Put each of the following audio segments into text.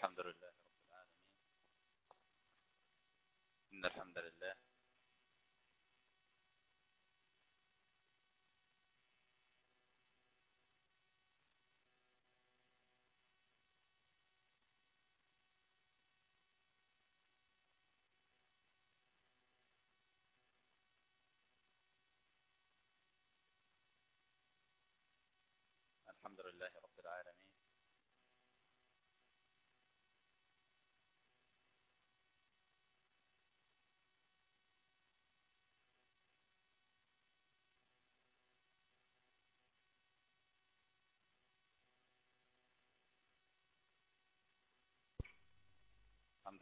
الحمد لله رب العالمين. إن الحمد لله الحمد لله رب العالمين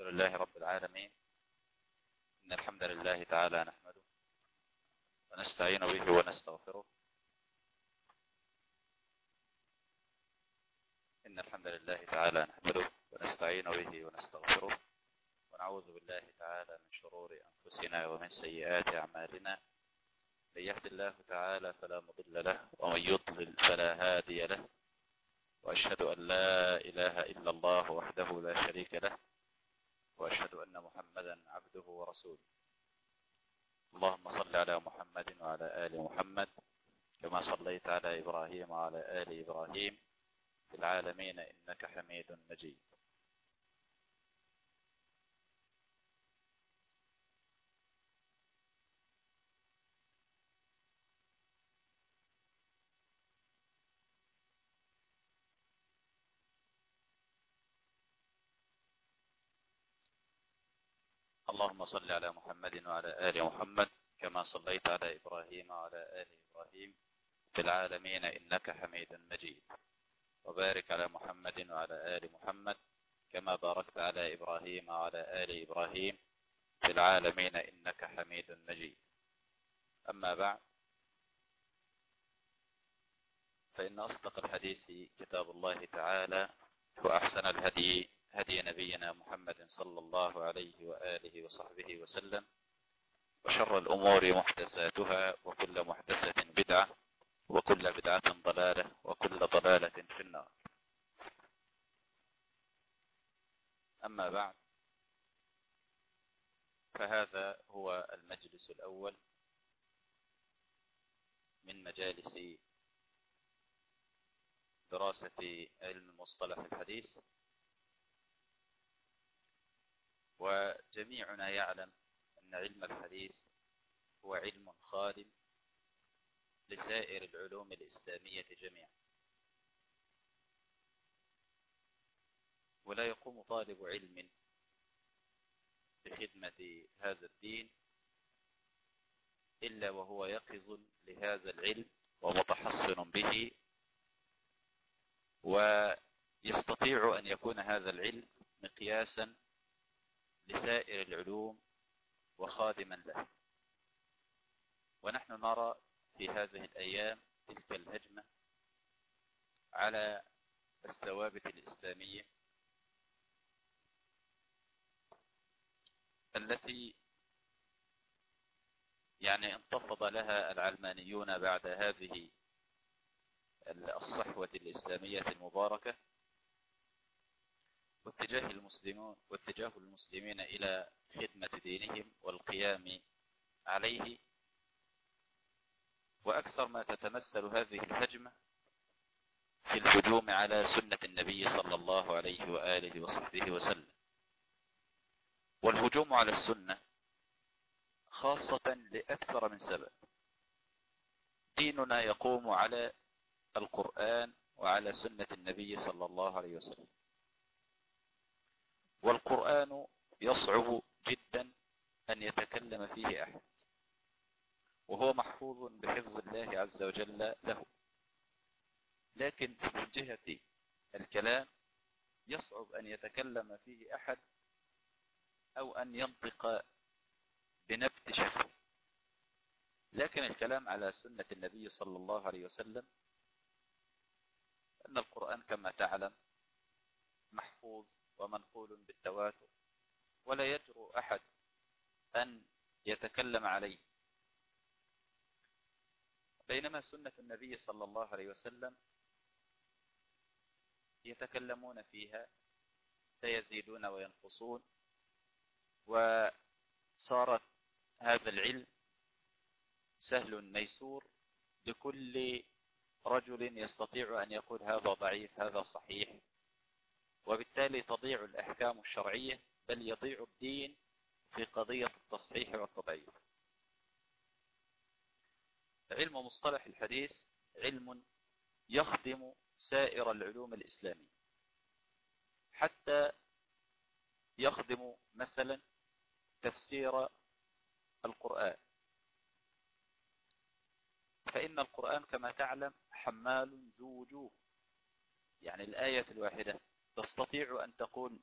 الحمد لله رب العالمين. إن الحمد لله تعالى نحمده ونستعين به ونستغفره. إن الحمد لله تعالى نحمده ونستعين به ونستغفره. ونعوذ بالله تعالى من شرور أنفسنا ومن سيئات أعمالنا. من يهد الله تعالى فلا مضل له ومن يضلل فلا هادي له. وأشهد أن لا إله إلا الله وحده لا شريك له. وأشهد أن محمدا عبده ورسوله. اللهم صل على محمد وعلى آل محمد كما صليت على إبراهيم وعلى آل إبراهيم في العالمين إنك حميد مجيد. اللهم صل على محمد وعلى آل محمد كما صليت على إبراهيم وعلى آل إبراهيم في العالمين إنك حميد مجيد. وبارك على محمد وعلى آل محمد كما باركت على إبراهيم وعلى آل إبراهيم في العالمين إنك حميد مجيد. أما بعد فإن أصدق الحديث كتاب الله تعالى وأحسن الهدي هدي نبينا محمد صلى الله عليه وآله وصحبه وسلم وشر الأمور محدثاتها وكل محدثة بدعة وكل بدعة ضلالة وكل ضلالة في النار. أما بعد فهذا هو المجلس الأول من مجالس دراسة علم مصطلح الحديث. وجميعنا يعلم أن علم الحديث هو علم خادم لسائر العلوم الإسلامية جميعا. ولا يقوم طالب علم بخدمة هذا الدين إلا وهو يقظ لهذا العلم ومتحصن به ويستطيع أن يكون هذا العلم مقياسا لسائر العلوم وخادما له. ونحن نرى في هذه الأيام تلك الهجمة على الثوابت الإسلامية التي يعني انتفض لها العلمانيون بعد هذه الصحوة الإسلامية المباركة واتجاه المسلمون واتجاه المسلمين إلى خدمة دينهم والقيام عليه. وأكثر ما تتمثل هذه الهجمة في الهجوم على سنة النبي صلى الله عليه وآله وصحبه وسلم. والهجوم على السنة خاصة لأكثر من سبب. ديننا يقوم على القرآن وعلى سنة النبي صلى الله عليه وسلم. والقرآن يصعب جدا أن يتكلم فيه أحد. وهو محفوظ بحفظ الله عز وجل له. لكن من جهة الكلام يصعب أن يتكلم فيه أحد أو أن ينطق بنبت شفه لكن الكلام على سنة النبي صلى الله عليه وسلم أن القرآن كما تعلم محفوظ ومنقول بالتواتر ولا يجرؤ أحد أن يتكلم عليه. بينما سنة النبي صلى الله عليه وسلم يتكلمون فيها سيزيدون وينقصون وصارت هذا العلم سهل ميسور لكل رجل يستطيع أن يقول هذا ضعيف هذا صحيح. وبالتالي تضيع الأحكام الشرعية بل يضيع الدين في قضية التصحيح والتضعيف. علم مصطلح الحديث علم يخدم سائر العلوم الإسلامية. حتى يخدم مثلا تفسير القرآن. فإن القرآن كما تعلم حمال ذو وجوه. يعني الآية الواحدة. تستطيع أن تقول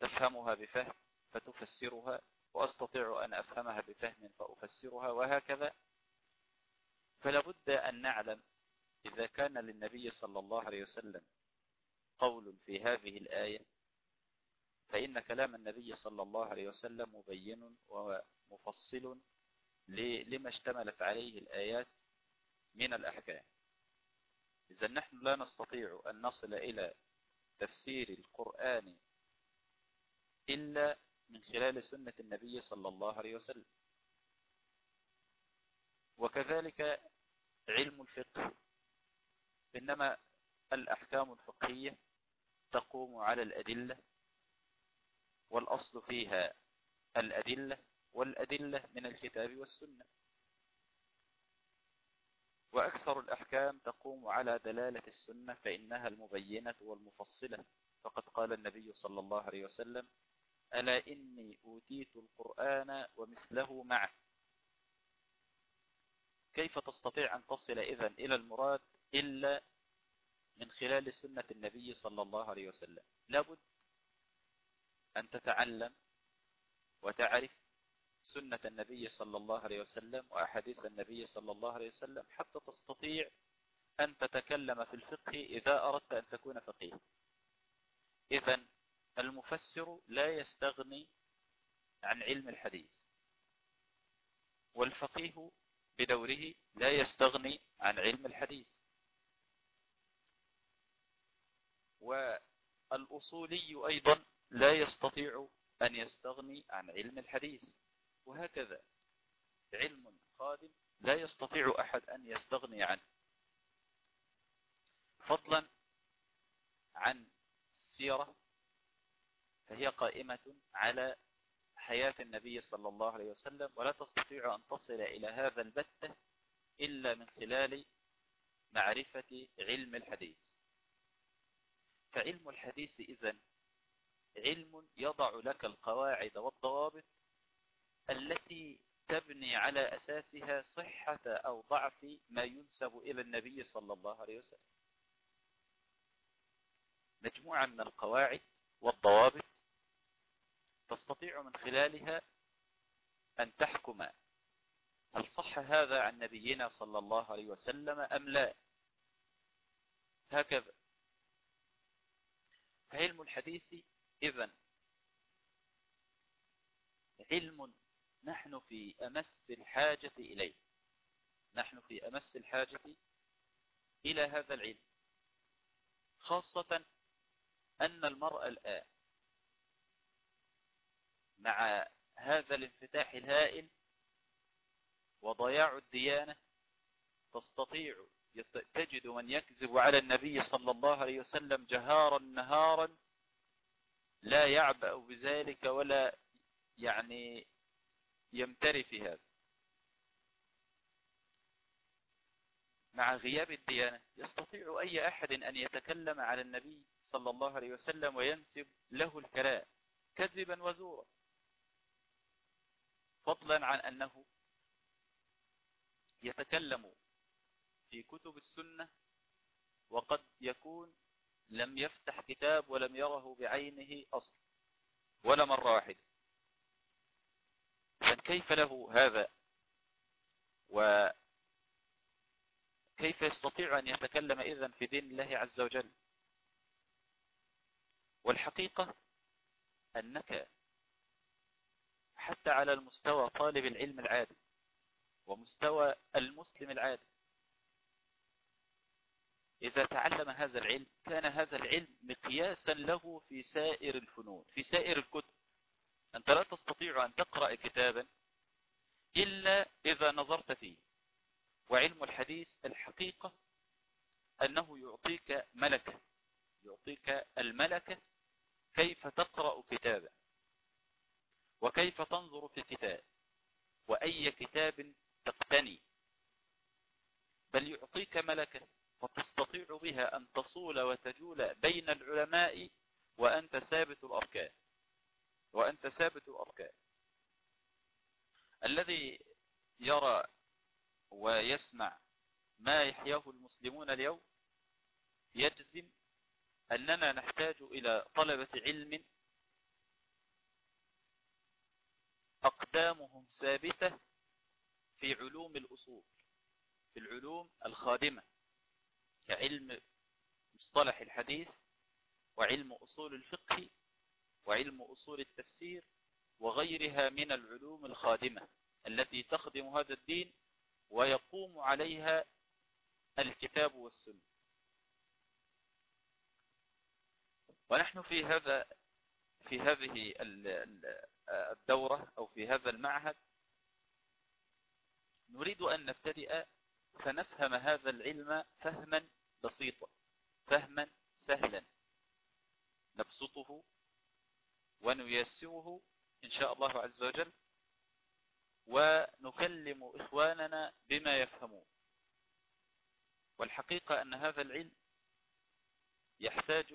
تفهمها بفهم فتفسرها وأستطيع أن أفهمها بفهم فأفسرها وهكذا. فلا بد أن نعلم إذا كان للنبي صلى الله عليه وسلم قول في هذه الآية فإن كلام النبي صلى الله عليه وسلم مبين ومفصل لما اشتملت عليه الآيات من الأحكام. إذا نحن لا نستطيع أن نصل إلى تفسير القرآن إلا من خلال سنة النبي صلى الله عليه وسلم. وكذلك علم الفقه إنما الأحكام الفقهية تقوم على الأدلة والأصل فيها الأدلة والأدلة من الكتاب والسنة. وأكثر الأحكام تقوم على دلالة السنة فإنها المبينة والمفصلة. فقد قال النبي صلى الله عليه وسلم ألا إني أوتيت القرآن ومثله معه. كيف تستطيع أن تصل إذن إلى المراد إلا من خلال سنة النبي صلى الله عليه وسلم؟ لابد أن تتعلم وتعرف سنة النبي صلى الله عليه وسلم وأحاديث النبي صلى الله عليه وسلم حتى تستطيع أن تتكلم في الفقه إذا أردت أن تكون فقيه. إذا المفسر لا يستغني عن علم الحديث والفقيه بدوره لا يستغني عن علم الحديث. والأصولي أيضا لا يستطيع أن يستغني عن علم الحديث. وهكذا. علم خادم لا يستطيع أحد أن يستغني عنه. فضلا عن السيرة فهي قائمة على حياة النبي صلى الله عليه وسلم ولا تستطيع أن تصل إلى هذا البتة إلا من خلال معرفة علم الحديث. فعلم الحديث إذن علم يضع لك القواعد والضوابط التي تبني على أساسها صحة أو ضعف ما ينسب إلى النبي صلى الله عليه وسلم. مجموعة من القواعد والضوابط تستطيع من خلالها أن تحكم هل صح هذا عن نبينا صلى الله عليه وسلم أم لا. هكذا. فعلم الحديث إذن علم نحن في أمس الحاجة إليه. نحن في أمس الحاجة إلى هذا العلم. خاصة أن المرأة الآن مع هذا الانفتاح الهائل وضياع الديانة تستطيع تجد من يكذب على النبي صلى الله عليه وسلم جهارا نهارا لا يعبأ بذلك ولا يعني يمتري في هذا. مع غياب الديانة يستطيع أي أحد أن يتكلم على النبي صلى الله عليه وسلم وينسب له الكلام كذبا وزورا. فضلا عن أنه يتكلم في كتب السنة وقد يكون لم يفتح كتاب ولم يره بعينه أصل ولا مرة واحدة. فكيف له هذا؟ وكيف يستطيع أن يتكلم إذن في دين الله عز وجل؟ والحقيقة أنك حتى على المستوى طالب العلم العادي ومستوى المسلم العادي إذا تعلم هذا العلم كان هذا العلم مقياسا له في سائر الفنون في سائر الكتب. أنت لا تستطيع أن تقرأ كتابا إلا إذا نظرت فيه. وعلم الحديث الحقيقة أنه يعطيك ملكة يعطيك الملكة كيف تقرأ كتابا وكيف تنظر في كتاب وأي كتاب تقتني. بل يعطيك ملكة فتستطيع بها أن تصول وتجول بين العلماء وأنت ثابت الأركان. وأنت ثابت الأركان الذي يرى ويسمع ما يحياه المسلمون اليوم يجزم أننا نحتاج إلى طلبة علم أقدامهم ثابتة في علوم الأصول في العلوم الخادمة كعلم مصطلح الحديث وعلم أصول الفقه وعلم أصول التفسير وغيرها من العلوم الخادمة التي تخدم هذا الدين ويقوم عليها الكتاب والسنة. ونحن في هذا في هذه الدورة أو في هذا المعهد نريد أن نبتدئ فنفهم هذا العلم فهما بسيطا فهما سهلا. نبسطه ونيسره إن شاء الله عز وجل ونكلم إخواننا بما يفهمون. والحقيقة أن هذا العلم يحتاج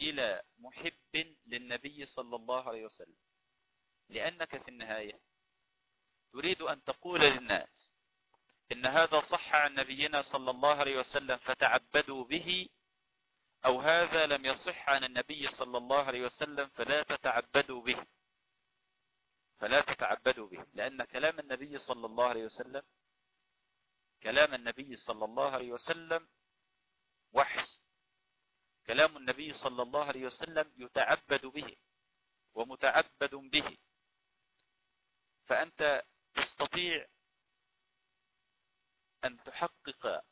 إلى محب للنبي صلى الله عليه وسلم. لأنك في النهاية تريد أن تقول للناس إن هذا صح عن نبينا صلى الله عليه وسلم فتعبدوا به أو هذا لم يصح عن النبي صلى الله عليه وسلم فلا تتعبدوا به. فلا تتعبدوا به. لأن كلام النبي صلى الله عليه وسلم كلام النبي صلى الله عليه وسلم وحي. كلام النبي صلى الله عليه وسلم يتعبد به ومتعبد به. فأنت تستطيع أن تحقق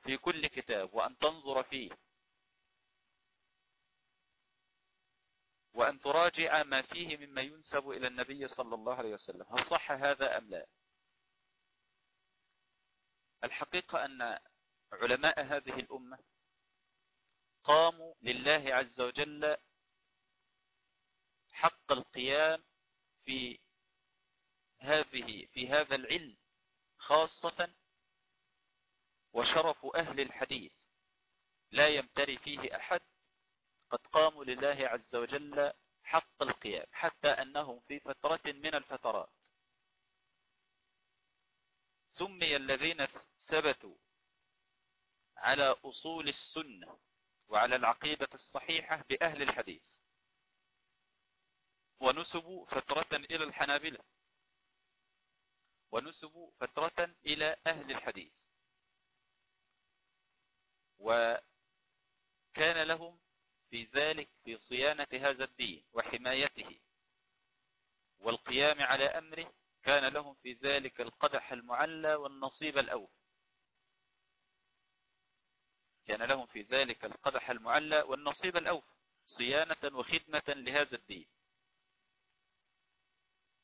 في كل كتاب وأن تنظر فيه. وأن تراجع ما فيه مما ينسب إلى النبي صلى الله عليه وسلم. هل صح هذا أم لا؟ الحقيقة أن علماء هذه الأمة قاموا لله عز وجل حق القيام في هذه في هذا العلم خاصة وشرف أهل الحديث. لا يمتري فيه أحد قد قاموا لله عز وجل حق القيام حتى أنهم في فترة من الفترات. سمي الذين ثبتوا على أصول السنة وعلى العقيدة الصحيحة بأهل الحديث. ونسبوا فترة إلى الحنابلة. ونسبوا فترة إلى أهل الحديث. وكان لهم في ذلك في صيانة هذا الدين وحمايته والقيام على أمره كان لهم في ذلك القدح المعلى والنصيب الأوفى كان لهم في ذلك القدح المعلى والنصيب الأوفى صيانة وخدمة لهذا الدين.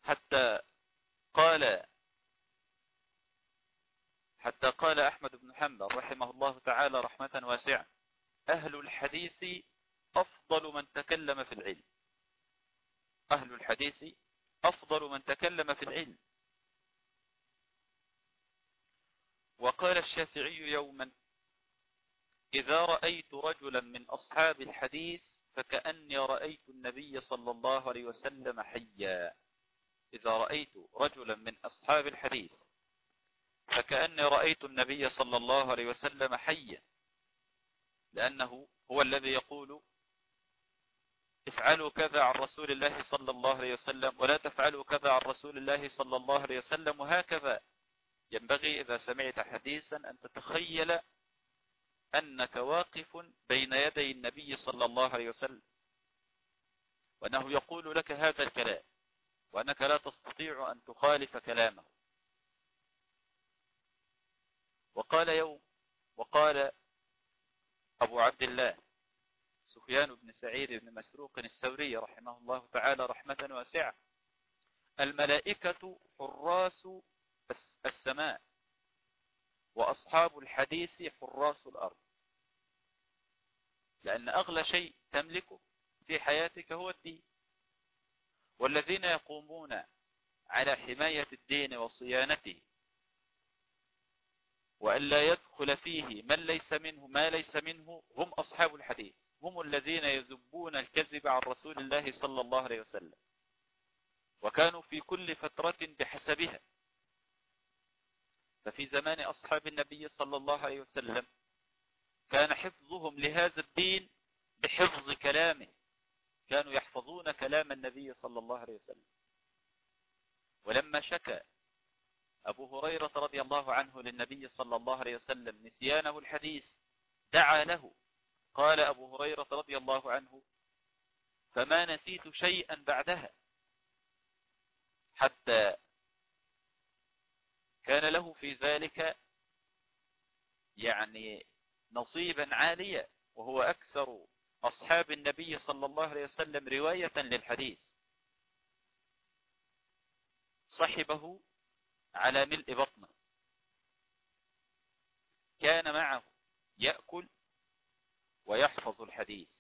حتى قال حتى قال أحمد بن حنبل رحمه الله تعالى رحمة واسعة أهل الحديث أفضل من تكلم في العلم. أهل الحديث أفضل من تكلم في العلم. وقال الشافعي يوما إذا رأيت رجلا من أصحاب الحديث فكأني رأيت النبي صلى الله عليه وسلم حيا. إذا رأيت رجلا من أصحاب الحديث فكأني رأيت النبي صلى الله عليه وسلم حيا. لأنه هو الذي يقول افعلوا كذا عن رسول الله صلى الله عليه وسلم ولا تفعلوا كذا عن رسول الله صلى الله عليه وسلم وهكذا. ينبغي إذا سمعت حديثا أن تتخيل أنك واقف بين يدي النبي صلى الله عليه وسلم وأنه يقول لك هذا الكلام وأنك لا تستطيع أن تخالف كلامه. وقال يوم وقال أبو عبد الله سفيان بن سعيد بن مسروق الثوري رحمه الله تعالى رحمة واسعة. الملائكة حراس السماء وأصحاب الحديث حراس الأرض. لأن أغلى شيء تملكه في حياتك هو الدين. والذين يقومون على حماية الدين وصيانته وأن لا يدخل فيه من ليس منه ما ليس منه هم أصحاب الحديث. هم الذين يذبون الكذب عن رسول الله صلى الله عليه وسلم. وكانوا في كل فترة بحسبها. ففي زمان أصحاب النبي صلى الله عليه وسلم كان حفظهم لهذا الدين بحفظ كلامه. كانوا يحفظون كلام النبي صلى الله عليه وسلم. ولما شكى أبو هريرة رضي الله عنه للنبي صلى الله عليه وسلم نسيانه الحديث دعا له قال أبو هريرة رضي الله عنه فما نسيت شيئا بعدها حتى كان له في ذلك يعني نصيبا عاليا وهو أكثر أصحاب النبي صلى الله عليه وسلم رواية للحديث. صحبه على ملء بطنه. كان معه يأكل ويحفظ الحديث.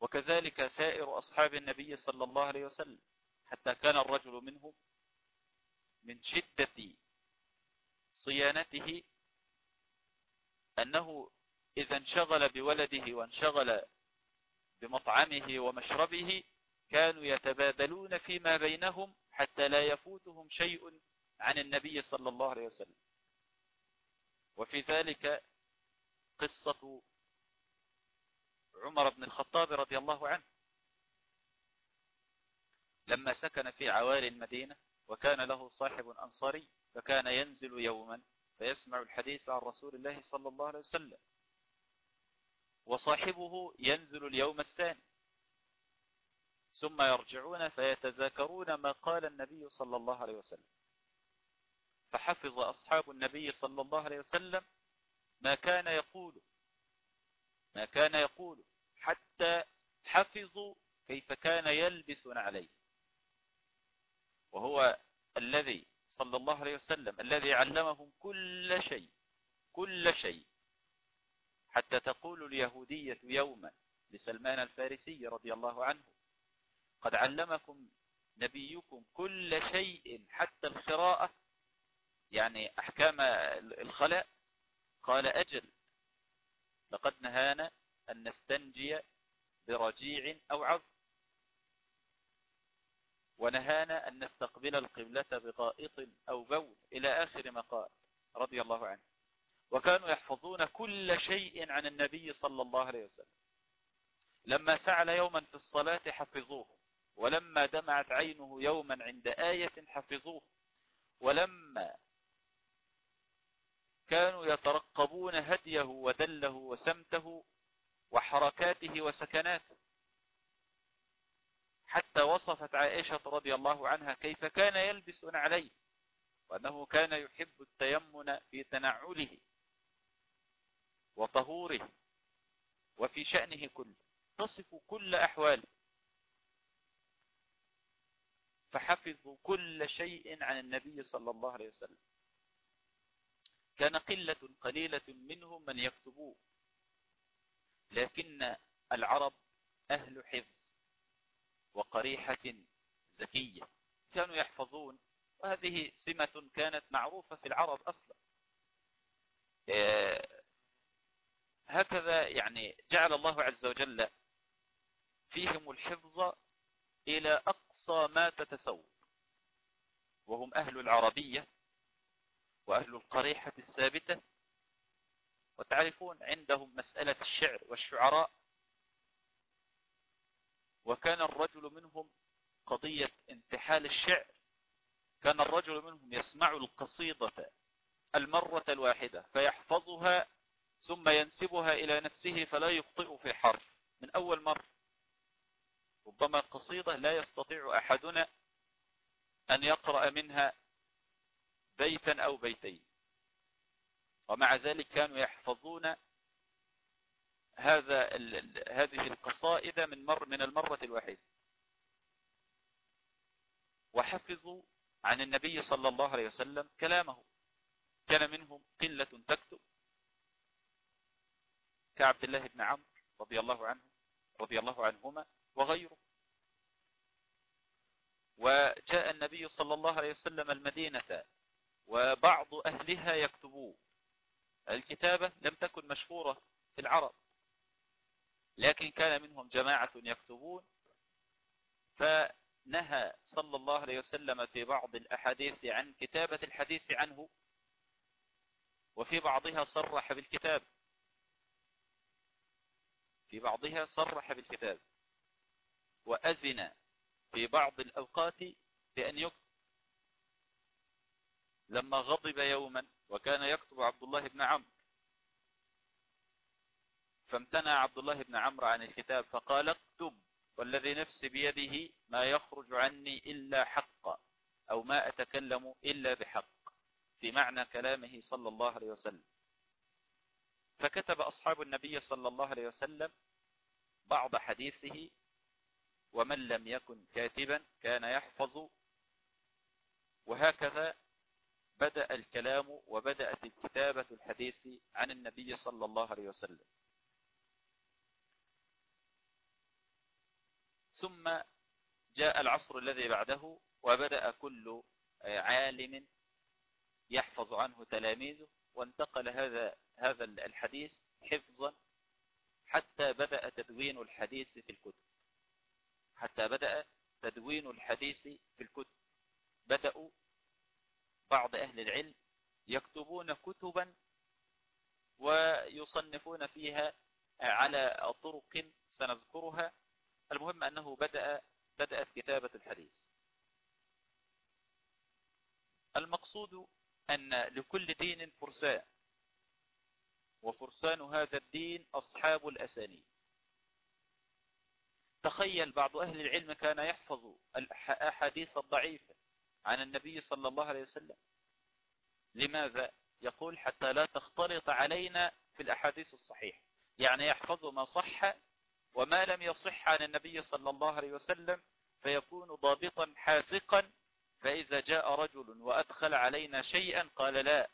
وكذلك سائر أصحاب النبي صلى الله عليه وسلم حتى كان الرجل منهم من شدة صيانته أنه إذا انشغل بولده وانشغل بمطعمه ومشربه كانوا يتبادلون فيما بينهم حتى لا يفوتهم شيء عن النبي صلى الله عليه وسلم. وفي ذلك قصة عمر بن الخطاب رضي الله عنه. لما سكن في عوالي المدينة وكان له صاحب أنصاري فكان ينزل يوما فيسمع الحديث عن رسول الله صلى الله عليه وسلم. وصاحبه ينزل اليوم الثاني. ثم يرجعون فيتذاكرون ما قال النبي صلى الله عليه وسلم. فحفظ أصحاب النبي صلى الله عليه وسلم ما كان يقول ما كان يقول حتى حفظوا كيف كان يلبس عليه وهو الذي صلى الله عليه وسلم الذي علمهم كل شيء كل شيء. حتى تقول اليهودية يوما لسلمان الفارسي رضي الله عنه قد علمكم نبيكم كل شيء حتى الخراءة يعني أحكام الخلاء قال أجل لقد نهانا أن نستنجي برجيع أو عظم. ونهانا أن نستقبل القبلة بغائط أو بول إلى آخر ما قال رضي الله عنه. وكانوا يحفظون كل شيء عن النبي صلى الله عليه وسلم. لما سعل يوما في الصلاة حفظوه ولما دمعت عينه يوما عند آية حفظوه ولما كانوا يترقبون هديه ودله وسمته وحركاته وسكناته. حتى وصفت عائشة رضي الله عنها كيف كان يلبس عليه وأنه كان يحب التيمن في تنعله وطهوره وفي شأنه كله تصف كل أحواله. فحفظوا كل شيء عن النبي صلى الله عليه وسلم. كان قلة قليلة منهم من يكتبوه. لكن العرب أهل حفظ وقريحة ذكية كانوا يحفظون وهذه سمة كانت معروفة في العرب أصلا. هكذا يعني جعل الله عز وجل فيهم الحفظ إلى أقصى ما تتسوق وهم أهل العربية. وأهل القريحة الثابتة وتعرفون عندهم مسألة الشعر والشعراء. وكان الرجل منهم قضية انتحال الشعر. كان الرجل منهم يسمع القصيدة المرة الواحدة فيحفظها ثم ينسبها إلى نفسه فلا يخطئ في حرف. من أول مرة. ربما قصيدة لا يستطيع أحدنا أن يقرأ منها بيتا أو بيتين. ومع ذلك كانوا يحفظون هذا هذه القصائد من مر من المرة الواحدة. وحفظوا عن النبي صلى الله عليه وسلم كلامه. كان منهم قلة تكتب. كعبد الله بن عمرو رضي الله عنه رضي الله عنهما وغيره. وجاء النبي صلى الله عليه وسلم المدينة وبعض أهلها يكتبون الكتابة لم تكن مشهورة في العرب لكن كان منهم جماعة يكتبون. فنهى صلى الله عليه وسلم في بعض الأحاديث عن كتابة الحديث عنه وفي بعضها صرح بالكتاب. في بعضها صرح بالكتاب. وأذن في بعض الأوقات بأن يكتب لما غضب يوما وكان يكتب عبد الله بن عمرو. فامتنع عبد الله بن عمرو عن الكتاب فقال اكتب والذي نفسي بيده ما يخرج عني إلا حق أو ما أتكلم إلا بحق في معنى كلامه صلى الله عليه وسلم. فكتب أصحاب النبي صلى الله عليه وسلم بعض حديثه ومن لم يكن كاتبا كان يحفظ. وهكذا بدأ الكلام وبدأت الكتابة الحديث عن النبي صلى الله عليه وسلم. ثم جاء العصر الذي بعده وبدأ كل عالم يحفظ عنه تلاميذه وانتقل هذا هذا الحديث حفظا حتى بدأ تدوين الحديث في الكتب. حتى بدأ تدوين الحديث في الكتب. بدأوا بعض أهل العلم يكتبون كتبا ويصنفون فيها على طرق سنذكرها. المهم أنه بدأ بدأت كتابة الحديث. المقصود أن لكل دين فرسان وفرسان هذا الدين أصحاب الأسانيد. تخيل بعض أهل العلم كان يحفظ الأحاديث الضعيفة عن النبي صلى الله عليه وسلم. لماذا؟ يقول حتى لا تختلط علينا في الأحاديث الصحيحة. يعني يحفظ ما صح وما لم يصح عن النبي صلى الله عليه وسلم فيكون ضابطا حاثقا فإذا جاء رجل وأدخل علينا شيئا قال لا.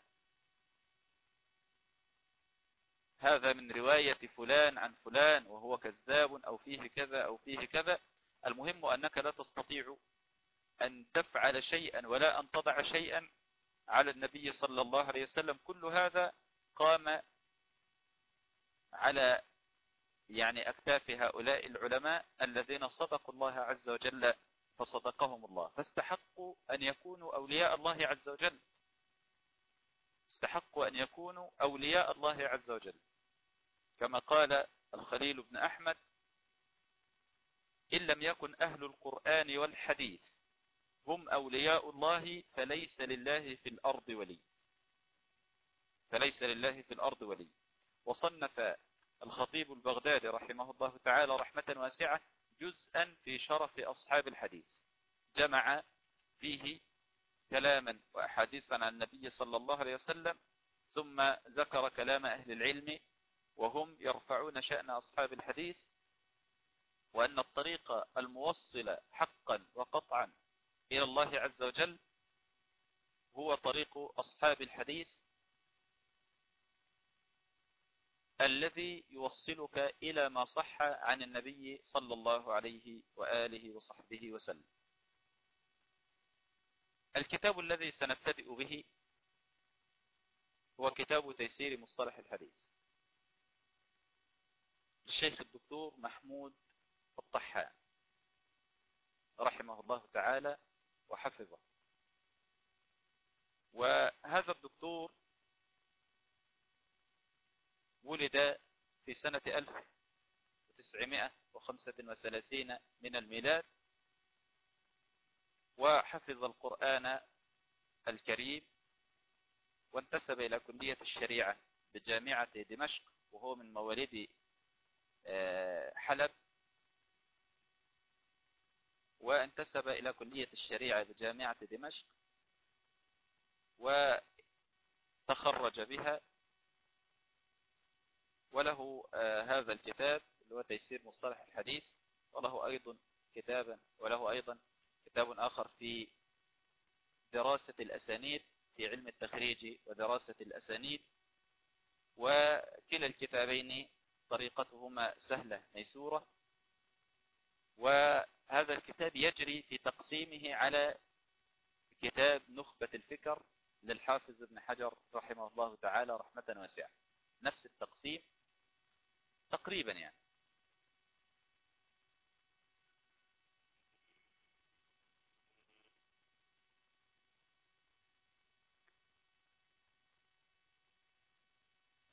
هذا من رواية فلان عن فلان وهو كذاب أو فيه كذا أو فيه كذا. المهم أنك لا تستطيع أن تفعل شيئا ولا أن تضع شيئا على النبي صلى الله عليه وسلم. كل هذا قام على يعني أكتاف هؤلاء العلماء الذين صدقوا الله عز وجل فصدقهم الله. فاستحقوا أن يكونوا أولياء الله عز وجل. استحقوا أن يكونوا أولياء الله عز وجل. كما قال الخليل بن أحمد إن لم يكن أهل القرآن والحديث هم أولياء الله فليس لله في الأرض ولي. فليس لله في الأرض ولي. وصنف الخطيب البغدادي رحمه الله تعالى رحمة واسعة جزءا في شرف أصحاب الحديث. جمع فيه كلاما وأحاديثا عن النبي صلى الله عليه وسلم ثم ذكر كلام أهل العلم وهم يرفعون شأن أصحاب الحديث وأن الطريق الموصل حقا وقطعا إلى الله عز وجل هو طريق أصحاب الحديث الذي يوصلك إلى ما صح عن النبي صلى الله عليه وآله وصحبه وسلم. الكتاب الذي سنبتدئ به هو كتاب تيسير مصطلح الحديث. للشيخ الدكتور محمود الطحان رحمه الله تعالى وحفظه. وهذا الدكتور ولد في سنة 1935 من الميلاد وحفظ القرآن الكريم وانتسب إلى كلية الشريعة بجامعة دمشق وهو من مواليد آه، حلب. وانتسب إلى كلية الشريعة بجامعة دمشق وتخرج بها. وله هذا الكتاب اللي هو تيسير مصطلح الحديث وله أيضا كتابا وله أيضا كتاب آخر في دراسة الأسانيد في علم التخريج ودراسة الأسانيد. وكلا الكتابين طريقتهما سهلة ميسورة. وهذا الكتاب يجري في تقسيمه على كتاب نخبة الفكر للحافظ ابن حجر رحمه الله تعالى رحمة واسعة. نفس التقسيم تقريبا يعني.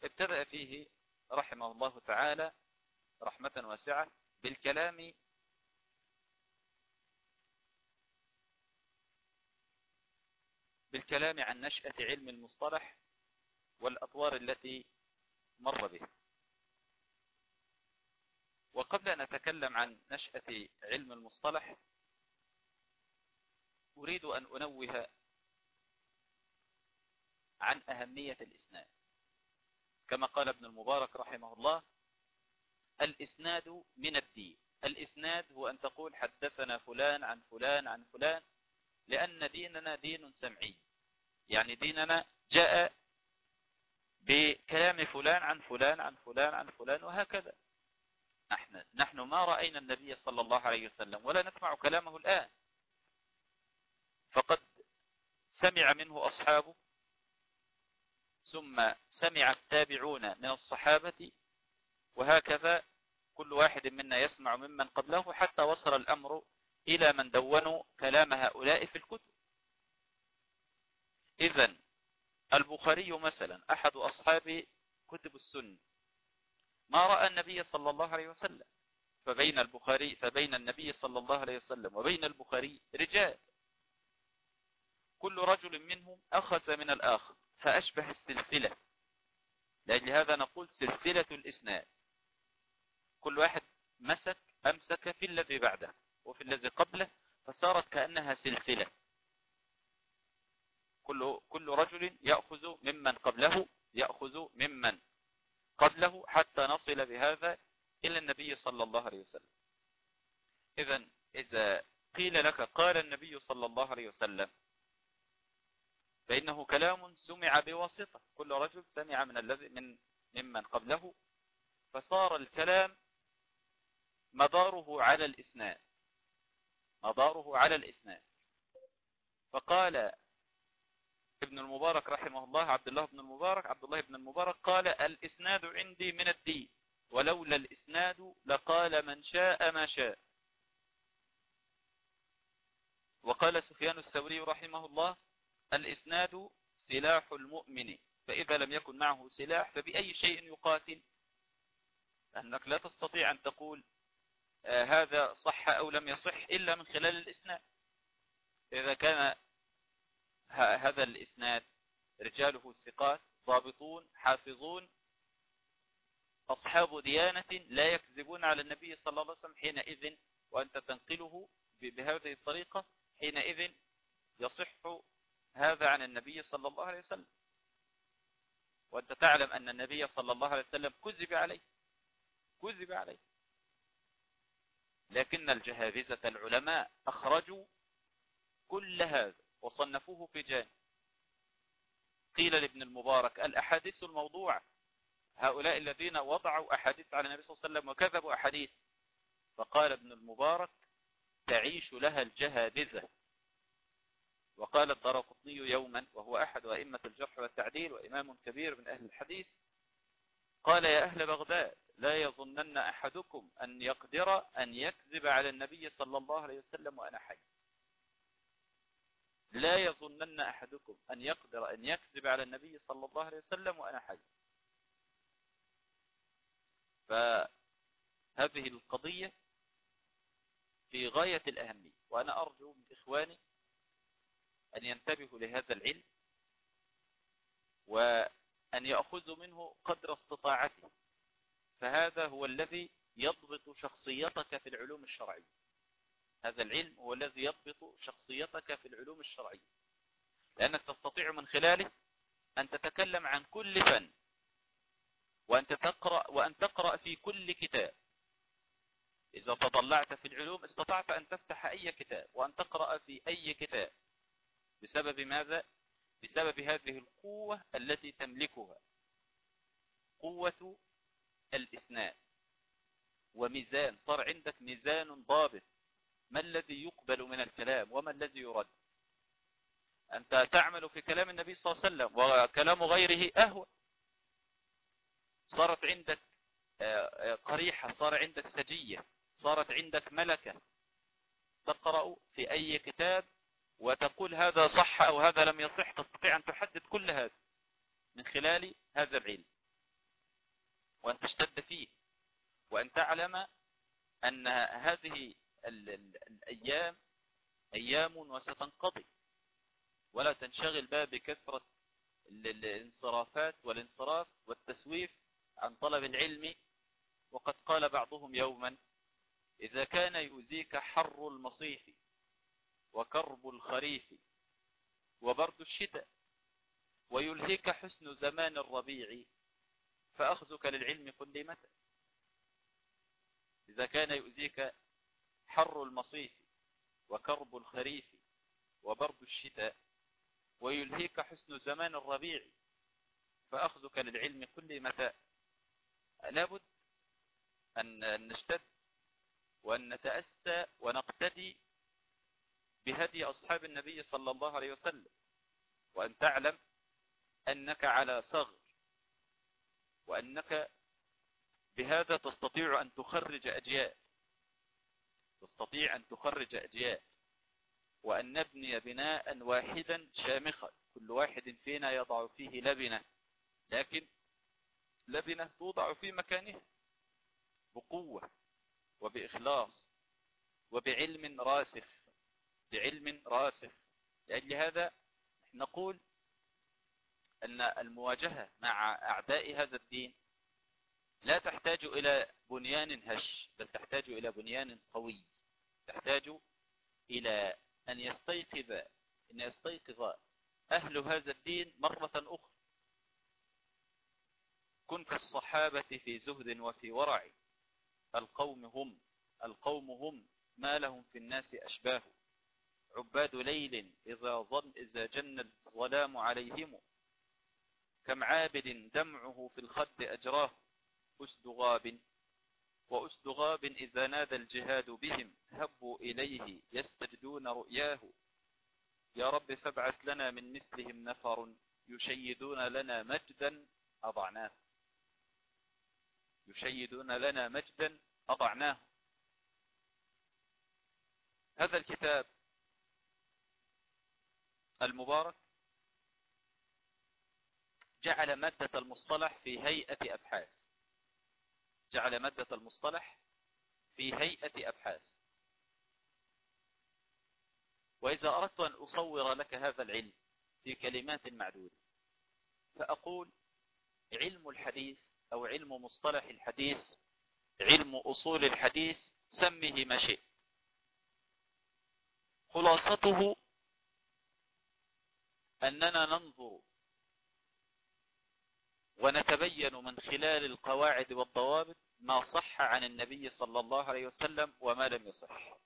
ابتدأ فيه رحمه الله تعالى رحمة واسعة بالكلام بالكلام عن نشأة علم المصطلح والأطوار التي مر به وقبل أن أتكلم عن نشأة علم المصطلح أريد أن أنوه عن أهمية الإسناد. كما قال ابن المبارك رحمه الله الإسناد من الدين. الإسناد هو أن تقول حدثنا فلان عن فلان عن فلان لأن ديننا دين سمعي. يعني ديننا جاء بكلام فلان عن فلان عن فلان عن فلان وهكذا. نحن, نحن ما رأينا النبي صلى الله عليه وسلم ولا نسمع كلامه الآن. فقد سمع منه أصحابه ثم سمع التابعون من الصحابة وهكذا كل واحد منا يسمع ممن قبله حتى وصل الأمر إلى من دونوا كلام هؤلاء في الكتب. إذا البخاري مثلا أحد أصحاب كتب السنة ما رأى النبي صلى الله عليه وسلم. فبين البخاري فبين النبي صلى الله عليه وسلم وبين البخاري رجال. كل رجل منهم أخذ من الآخر فأشبه السلسلة. لأجل هذا نقول سلسلة الإسناد. كل واحد مسك أمسك في الذي بعده وفي الذي قبله فصارت كأنها سلسلة. كل كل رجل يأخذ ممن قبله يأخذ ممن قبله حتى نصل بهذا إلى النبي صلى الله عليه وسلم. إذا إذا قيل لك قال النبي صلى الله عليه وسلم فإنه كلام سمع بواسطة. كل رجل سمع من الذي من ممن قبله فصار الكلام مداره على الإسناد. مداره على الإسناد. فقال ابن المبارك رحمه الله عبد الله بن المبارك عبد الله بن المبارك قال الإسناد عندي من الدين ولولا الإسناد لقال من شاء ما شاء. وقال سفيان الثوري رحمه الله الإسناد سلاح المؤمن فإذا لم يكن معه سلاح فبأي شيء يقاتل؟ أنك لا تستطيع أن تقول آه هذا صح أو لم يصح إلا من خلال الإسناد. إذا كان هذا الإسناد. رجاله الثقات ضابطون حافظون. أصحاب ديانة لا يكذبون على النبي صلى الله عليه وسلم حينئذ وأنت تنقله بهذه الطريقة حينئذ يصح هذا عن النبي صلى الله عليه وسلم. وأنت تعلم أن النبي صلى الله عليه وسلم كذب عليه. كذب عليه. لكن الجهابزة العلماء أخرجوا كل هذا. وصنفوه في جانب. قيل لابن المبارك الأحاديث الموضوعة. هؤلاء الذين وضعوا أحاديث على النبي صلى الله عليه وسلم وكذبوا أحاديث. فقال ابن المبارك تعيش لها الجهابزة وقال الدرقطني يوما وهو أحد أئمة الجرح والتعديل وإمام كبير من أهل الحديث قال يا أهل بغداد لا يظنن أحدكم أن يقدر أن يكذب على النبي صلى الله عليه وسلم وأنا حي. لا يظنن أحدكم أن يقدر أن يكذب على النبي صلى الله عليه وسلم وأنا حي. فهذه القضية في غاية الأهمية وأنا أرجو من إخواني أن ينتبهوا لهذا العلم وأن يأخذوا منه قدر استطاعته. فهذا هو الذي يضبط شخصيتك في العلوم الشرعية. هذا العلم هو الذي يضبط شخصيتك في العلوم الشرعية. لأنك تستطيع من خلاله أن تتكلم عن كل فن وأن تقرأ, وأن تقرأ في كل كتاب. إذا تطلعت في العلوم استطعت أن تفتح أي كتاب وأن تقرأ في أي كتاب. بسبب ماذا؟ بسبب هذه القوة التي تملكها. قوة الإسناد. وميزان صار عندك ميزان ضابط. ما الذي يقبل من الكلام وما الذي يرد؟ أنت تعمل في كلام النبي صلى الله عليه وسلم وكلام غيره أهوى صارت عندك قريحة صار عندك سجية صارت عندك ملكة تقرأ في أي كتاب وتقول هذا صح أو هذا لم يصح تستطيع أن تحدد كل هذا من خلال هذا العلم. وأن تشتد فيه. وأن تعلم أن هذه الأيام أيام وستنقضي. ولا تنشغل بها بكثرة الانصرافات والانصراف والتسويف عن طلب العلم. وقد قال بعضهم يوما إذا كان يؤذيك حر المصيف وكرب الخريف وبرد الشتاء ويلهيك حسن زمان الربيع فأخذك للعلم كل متى. إذا كان يؤذيك حر المصيف وكرب الخريف وبرد الشتاء ويلهيك حسن زمان الربيع فأخذك للعلم كل متى لابد أن نشتد وأن نتأسى ونقتدي بهدي أصحاب النبي صلى الله عليه وسلم وأن تعلم أنك على صغر وأنك بهذا تستطيع أن تخرج أجيال. تستطيع أن تخرج أجيال وأن نبني بناء واحدا شامخا. كل واحد فينا يضع فيه لبنة لكن لبنة توضع في مكانها بقوة وبإخلاص وبعلم راسخ بعلم راسخ. لأجل هذا نقول أن المواجهة مع أعداء هذا الدين لا تحتاج إلى بنيان هش بل تحتاج إلى بنيان قوي. تحتاج إلى أن يستيقظ أن يستيقظ أهل هذا الدين مرة أخرى. كن كالصحابة في زهد وفي ورع. القوم هم القوم هم ما لهم في الناس أشباه. عباد ليل إذا, ظن إذا جن الظلام عليهم. كم عابد دمعه في الخد أجراه. أسد غاب وأسد غاب إذا نادى الجهاد بهم هبوا إليه يستجدون رؤياه. يا رب فابعث لنا من مثلهم نفر يشيدون لنا مجدا أضعناه. يشيدون لنا مجدا أضعناه. هذا الكتاب المبارك جعل مادة المصطلح في هيئة أبحاث. جعل مادة المصطلح في هيئة أبحاث. وإذا أردت أن أصور لك هذا العلم في كلمات معدودة فأقول علم الحديث أو علم مصطلح الحديث علم أصول الحديث سمه ما شئت. خلاصته أننا ننظر ونتبين من خلال القواعد والضوابط ما صح عن النبي صلى الله عليه وسلم وما لم يصح.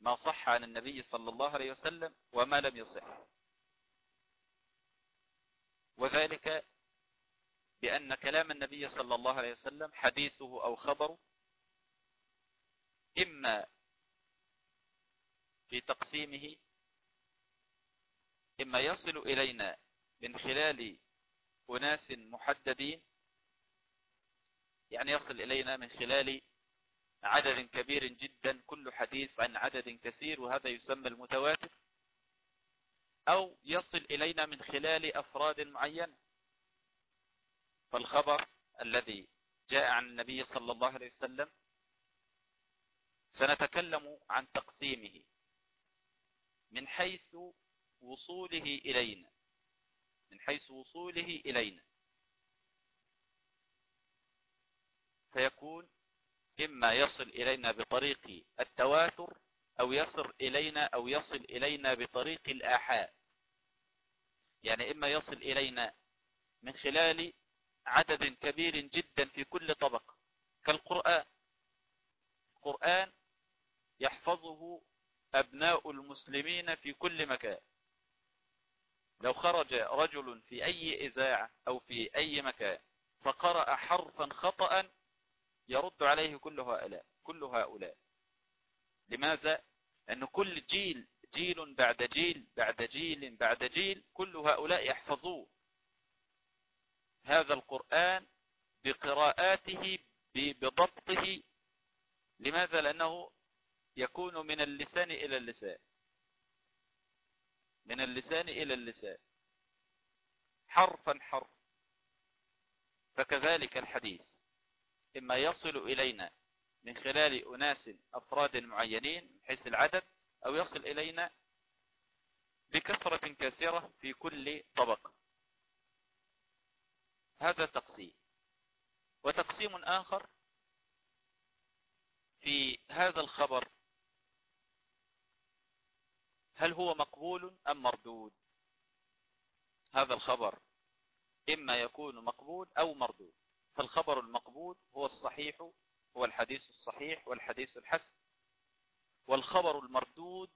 ما صح عن النبي صلى الله عليه وسلم وما لم يصح. وذلك بأن كلام النبي صلى الله عليه وسلم حديثه أو خبره إما في تقسيمه إما يصل إلينا من خلال أناس محددين يعني يصل إلينا من خلال عدد كبير جدا كل حديث عن عدد كثير وهذا يسمى المتواتر أو يصل إلينا من خلال أفراد معينة. فالخبر الذي جاء عن النبي صلى الله عليه وسلم سنتكلم عن تقسيمه من حيث وصوله إلينا. من حيث وصوله إلينا. فيكون إما يصل إلينا بطريق التواتر أو يصل إلينا أو يصل إلينا بطريق الآحاد. يعني إما يصل إلينا من خلال عدد كبير جدا في كل طبق كالقرآن. القرآن يحفظه أبناء المسلمين في كل مكان. لو خرج رجل في أي إذاعة أو في أي مكان فقرأ حرفا خطأ يرد عليه كل هؤلاء كل هؤلاء لماذا؟ أن كل جيل جيل بعد جيل بعد جيل بعد جيل كل هؤلاء يحفظون هذا القرآن بقراءاته بضبطه لماذا؟ لأنه يكون من اللسان إلى اللسان من اللسان إلى اللسان. حرفا حرف. فكذلك الحديث. إما يصل إلينا من خلال أناس أفراد معينين حيث العدد أو يصل إلينا بكثرة كثيرة في كل طبق هذا تقسيم. وتقسيم آخر في هذا الخبر هل هو مقبول أم مردود؟ هذا الخبر إما يكون مقبول أو مردود. فالخبر المقبول هو الصحيح هو الحديث الصحيح والحديث الحسن. والخبر المردود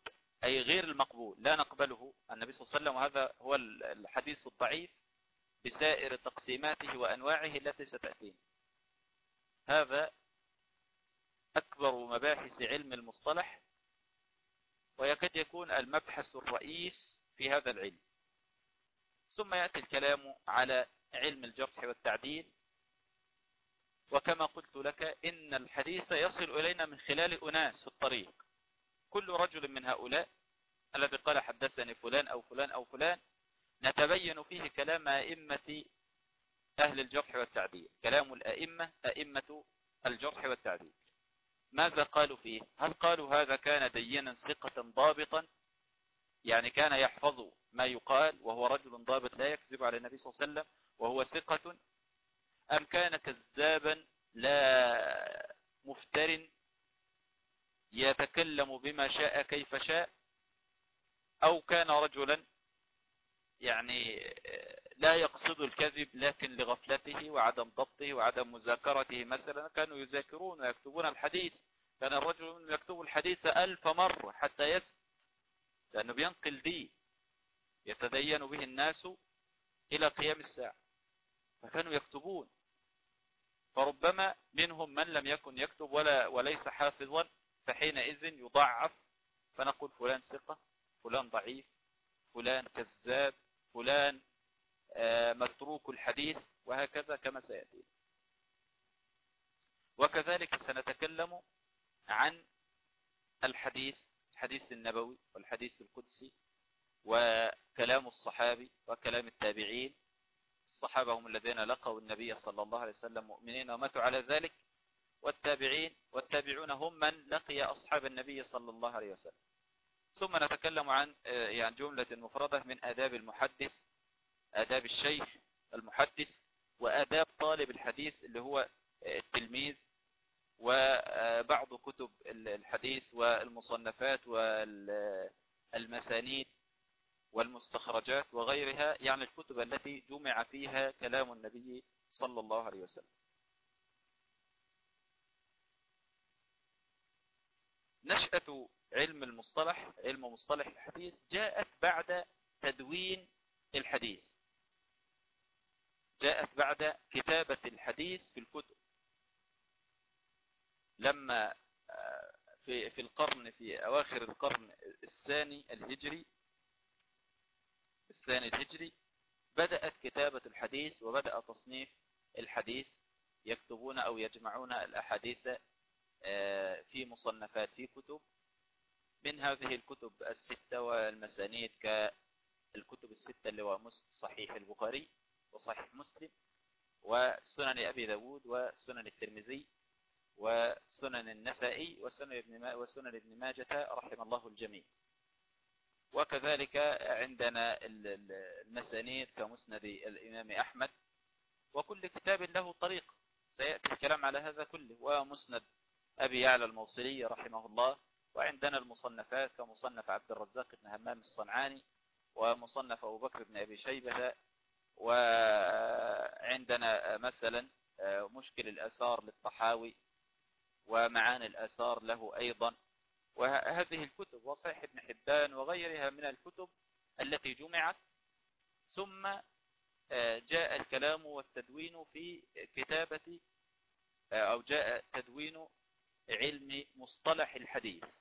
أي غير المقبول لا نقبله. النبي صلى الله عليه وسلم وهذا هو الحديث الضعيف بسائر تقسيماته وأنواعه التي ستأتينا. هذا أكبر مباحث علم المصطلح ويكاد يكون المبحث الرئيس في هذا العلم. ثم يأتي الكلام على علم الجرح والتعديل. وكما قلت لك إن الحديث يصل إلينا من خلال أناس في الطريق. كل رجل من هؤلاء الذي قال حدثني فلان أو فلان أو فلان نتبين فيه كلام أئمة أهل الجرح والتعديل. كلام الأئمة أئمة الجرح والتعديل. ماذا قالوا فيه؟ هل قالوا هذا كان دينا ثقة ضابطا؟ يعني كان يحفظ ما يقال وهو رجل ضابط لا يكذب على النبي صلى الله عليه وسلم وهو ثقة؟ أم كان كذابا لا مفتر يتكلم بما شاء كيف شاء؟ أو كان رجلا يعني لا يقصد الكذب لكن لغفلته وعدم ضبطه وعدم مذاكرته مثلا. كانوا يذاكرون ويكتبون الحديث. كان الرجل يكتب الحديث ألف مرة حتى يثبت لأنه بينقل دي يتدين به الناس إلى قيام الساعة. فكانوا يكتبون. فربما منهم من لم يكن يكتب ولا وليس حافظا فحينئذ يضعف. فنقول فلان ثقة فلان ضعيف فلان كذاب فلان متروك الحديث وهكذا كما سيأتي. وكذلك سنتكلم عن الحديث الحديث النبوي والحديث القدسي وكلام الصحابي وكلام التابعين. الصحابة هم الذين لقوا النبي صلى الله عليه وسلم مؤمنين وماتوا على ذلك والتابعين والتابعون هم من لقي أصحاب النبي صلى الله عليه وسلم. ثم نتكلم عن يعني جملة مفردة من آداب المحدث آداب الشيخ المحدث وآداب طالب الحديث اللي هو التلميذ وبعض كتب الحديث والمصنفات والمسانيد والمستخرجات وغيرها يعني الكتب التي جمع فيها كلام النبي صلى الله عليه وسلم. نشأة علم المصطلح علم مصطلح الحديث جاءت بعد تدوين الحديث. جاءت بعد كتابة الحديث في الكتب. لما في في القرن في أواخر القرن الثاني الهجري الثاني الهجري بدأت كتابة الحديث وبدأ تصنيف الحديث يكتبون أو يجمعون الأحاديث في مصنفات في كتب. من هذه الكتب الستة والمسانيد كالكتب الستة اللي هو صحيح البخاري. وصحيح مسلم وسنن أبي داود وسنن الترمذي وسنن النسائي وسنن ابن وسنن ابن ماجة رحم الله الجميع. وكذلك عندنا المسانيد كمسند الإمام أحمد. وكل كتاب له طريق. سيأتي الكلام على هذا كله. ومسند أبي يعلى الموصلي رحمه الله. وعندنا المصنفات كمصنف عبد الرزاق بن همام الصنعاني ومصنف أبو بكر بن أبي شيبة وعندنا مثلا مشكل الأثار للطحاوي ومعاني الأثار له أيضا. وهذه الكتب وصحيح ابن حبان وغيرها من الكتب التي جمعت. ثم جاء الكلام والتدوين في كتابة أو جاء تدوين علم مصطلح الحديث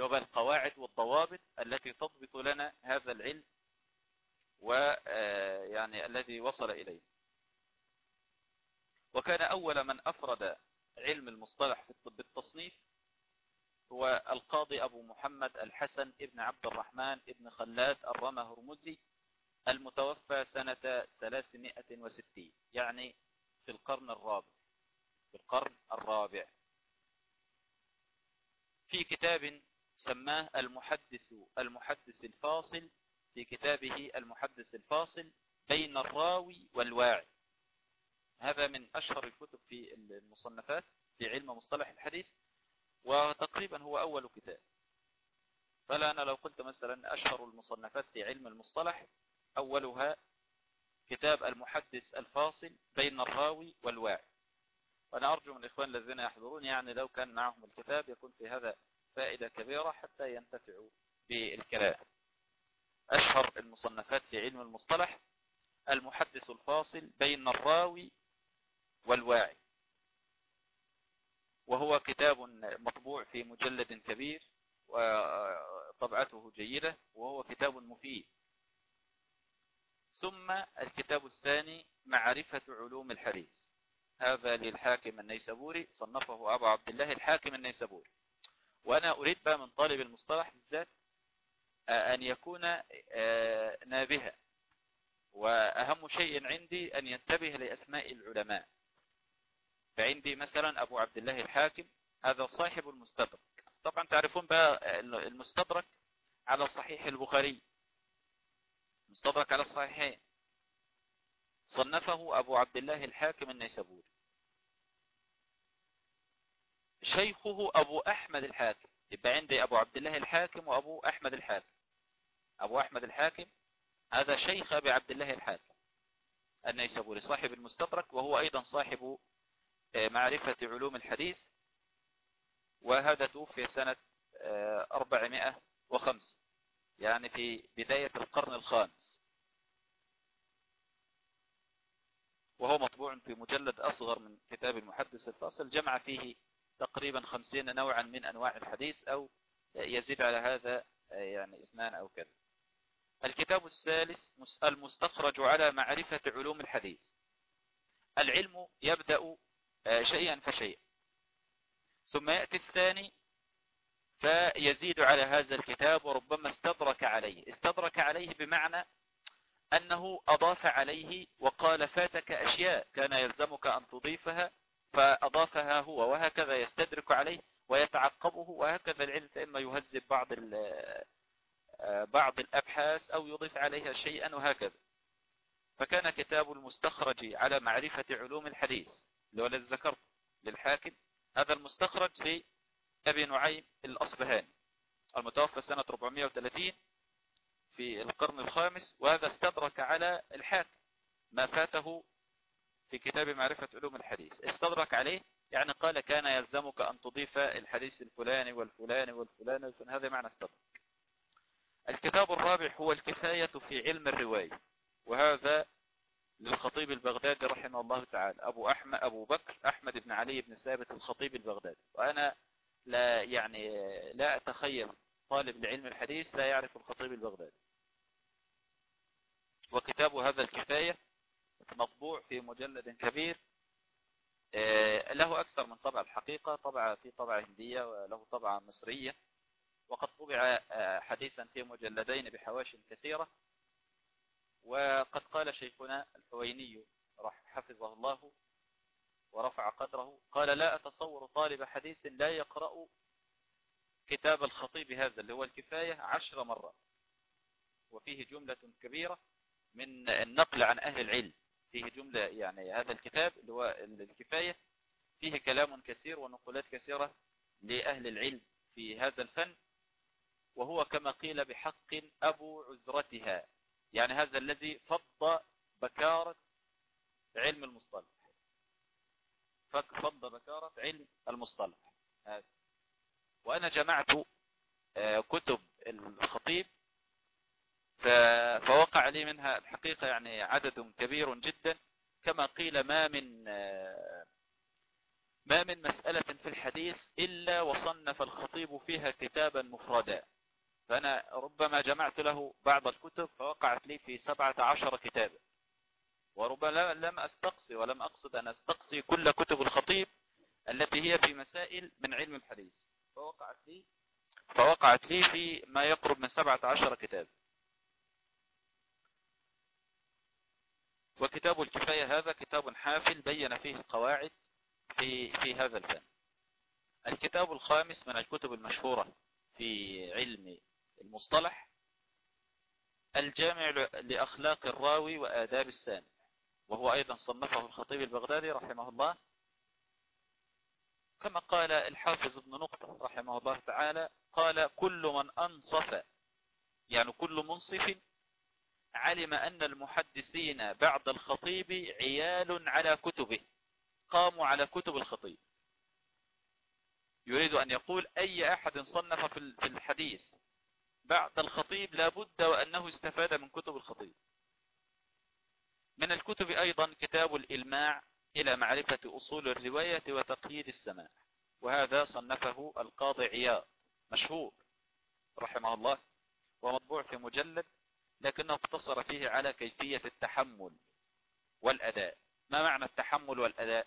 هو القواعد والضوابط التي تضبط لنا هذا العلم ويعني الذي وصل إليه. وكان أول من أفرد علم المصطلح في بالتصنيف هو القاضي أبو محمد الحسن ابن عبد الرحمن ابن خلاد الرمى هرمزي المتوفى سنة 360 يعني في القرن الرابع. في القرن الرابع. في كتاب سماه المحدث المحدث الفاصل في كتابه المحدث الفاصل بين الراوي والواعي. هذا من أشهر الكتب في المصنفات في علم مصطلح الحديث وتقريبا هو أول كتاب. فلا أنا لو قلت مثلا أشهر المصنفات في علم المصطلح أولها كتاب المحدث الفاصل بين الراوي والواعي. وأنا أرجو من الإخوان الذين يحضرون يعني لو كان معهم الكتاب يكون في هذا فائدة كبيرة حتى ينتفعوا بالكلام. أشهر المصنفات في علم المصطلح المحدث الفاصل بين الراوي والواعي وهو كتاب مطبوع في مجلد كبير وطبعته جيدة وهو كتاب مفيد. ثم الكتاب الثاني معرفة علوم الحديث. هذا للحاكم النيسابوري صنفه أبو عبد الله الحاكم النيسابوري. وأنا أريد بقى من طالب المصطلح بالذات أن يكون نابها. وأهم شيء عندي أن ينتبه لأسماء العلماء. فعندي مثلا أبو عبد الله الحاكم هذا صاحب المستدرك. طبعا تعرفون بقى المستدرك على صحيح البخاري. مستدرك على الصحيحين. صنفه أبو عبد الله الحاكم النيسابوري. شيخه أبو أحمد الحاكم. يبقى عندي أبو عبد الله الحاكم وأبو أحمد الحاكم. أبو أحمد الحاكم هذا شيخ أبي عبد الله الحاكم النيسابوري صاحب المستدرك وهو أيضا صاحب معرفة علوم الحديث وهذا توفي سنة 405 يعني في بداية القرن الخامس. وهو مطبوع في مجلد أصغر من كتاب المحدث الفاصل جمع فيه تقريبا خمسين نوعا من أنواع الحديث أو يزيد على هذا يعني إثنان أو كذا. الكتاب الثالث المستخرج على معرفة علوم الحديث. العلم يبدأ شيئا فشيئا. ثم يأتي الثاني فيزيد على هذا الكتاب وربما استدرك عليه. استدرك عليه بمعنى أنه أضاف عليه وقال فاتك أشياء كان يلزمك أن تضيفها فأضافها هو وهكذا يستدرك عليه ويتعقبه وهكذا العلم إما يهذب بعض بعض الأبحاث أو يضيف عليها شيئا وهكذا. فكان كتاب المستخرج على معرفة علوم الحديث اللي هو ذكرت للحاكم هذا المستخرج في أبي نعيم الأصبهاني المتوفى سنة 430 في القرن الخامس وهذا استدرك على الحاكم ما فاته في كتاب معرفة علوم الحديث. استدرك عليه يعني قال كان يلزمك أن تضيف الحديث الفلاني والفلاني والفلاني. هذا معنى استدرك. الكتاب الرابع هو الكفاية في علم الرواية وهذا للخطيب البغدادي رحمه الله تعالى أبو أحمد أبو بكر أحمد بن علي بن ثابت الخطيب البغدادي. وأنا لا يعني لا أتخيل طالب لعلم الحديث لا يعرف الخطيب البغدادي. وكتاب هذا الكفاية مطبوع في مجلد كبير له أكثر من طبع الحقيقة طبعة في طبعة هندية وله طبعة مصرية. وقد طبع حديثا في مجلدين بحواش كثيرة. وقد قال شيخنا الحويني حفظه الله ورفع قدره قال لا أتصور طالب حديث لا يقرأ كتاب الخطيب هذا اللي هو الكفاية عشر مرات. وفيه جملة كبيرة من النقل عن أهل العلم. فيه جملة يعني هذا الكتاب اللي هو الكفاية فيه كلام كثير ونقولات كثيرة لأهل العلم في هذا الفن وهو كما قيل بحق أبو عزرتها. يعني هذا الذي فض بكارة علم المصطلح. فض بكارة علم المصطلح. هذا وأنا جمعت آه، كتب الخطيب فوقع لي منها الحقيقة يعني عدد كبير جدا. كما قيل ما من آه، ما من مسألة في الحديث إلا وصنف الخطيب فيها كتابا مفردا. فأنا ربما جمعت له بعض الكتب فوقعت لي في سبعة عشر كتابا وربما لم أستقصي ولم أقصد أن أستقصي كل كتب الخطيب التي هي في مسائل من علم الحديث. فوقعت لي فوقعت لي في ما يقرب من سبعة عشر كتاب. وكتاب الكفاية هذا كتاب حافل بين فيه القواعد في في هذا الفن. الكتاب الخامس من الكتب المشهورة في علم المصطلح الجامع لأخلاق الراوي وآداب السامع وهو أيضا صنفه الخطيب البغدادي رحمه الله. كما قال الحافظ ابن نقطة رحمه الله تعالى قال كل من أنصف يعني كل منصف علم أن المحدثين بعد الخطيب عيال على كتبه قاموا على كتب الخطيب. يريد أن يقول أي أحد صنف في الحديث بعد الخطيب لابد وأنه استفاد من كتب الخطيب. من الكتب أيضا كتاب الإلماع إلى معرفة أصول الرواية وتقييد السماع وهذا صنفه القاضي عياض مشهور رحمه الله ومطبوع في مجلد لكنه اقتصر فيه على كيفية التحمل والأداء. ما معنى التحمل والأداء؟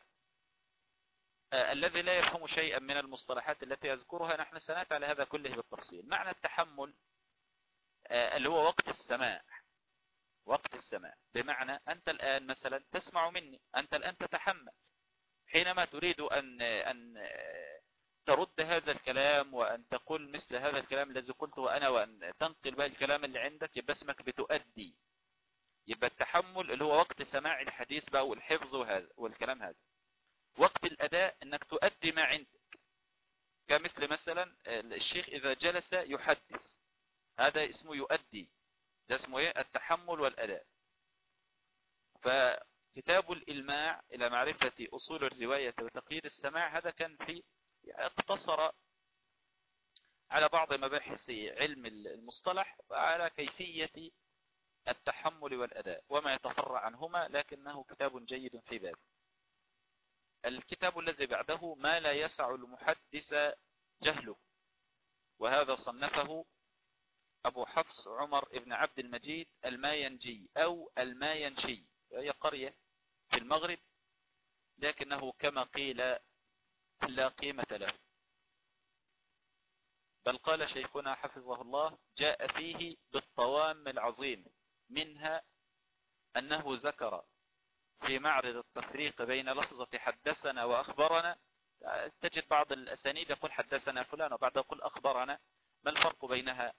آه الذي لا يفهم شيئا من المصطلحات التي يذكرها نحن سنأتي على هذا كله بالتفصيل. معنى التحمل اللي هو وقت السماع. وقت السماع. بمعنى أنت الآن مثلا تسمع مني. أنت الآن تتحمل. حينما تريد أن, أن ترد هذا الكلام وأن تقول مثل هذا الكلام الذي قلته أنا وأن تنقل بقى الكلام اللي عندك يبقى اسمك بتؤدي. يبقى التحمل اللي هو وقت سماع الحديث بقى والحفظ وهذا والكلام هذا. وقت الأداء أنك تؤدي ما عندك. كمثل مثلا الشيخ إذا جلس يحدث. هذا اسمه يؤدي. ده اسمه إيه؟ التحمل والأداء. فكتاب الإلماع إلى معرفة أصول الرواية وتقييد السماع هذا كان في اقتصر على بعض مباحث علم المصطلح وعلى كيفية التحمل والأداء وما يتفرع عنهما لكنه كتاب جيد في باب الكتاب الذي بعده ما لا يسع المحدث جهله وهذا صنفه أبو حفص عمر ابن عبد المجيد الماينجي أو الماينشي. وهي قرية في المغرب لكنه كما قيل لا قيمة له. بل قال شيخنا حفظه الله جاء فيه بالطوام العظيم منها أنه ذكر في معرض التفريق بين لفظة حدثنا وأخبرنا. تجد بعض الأسانيد يقول حدثنا فلان وبعد يقول أخبرنا. ما الفرق بينها؟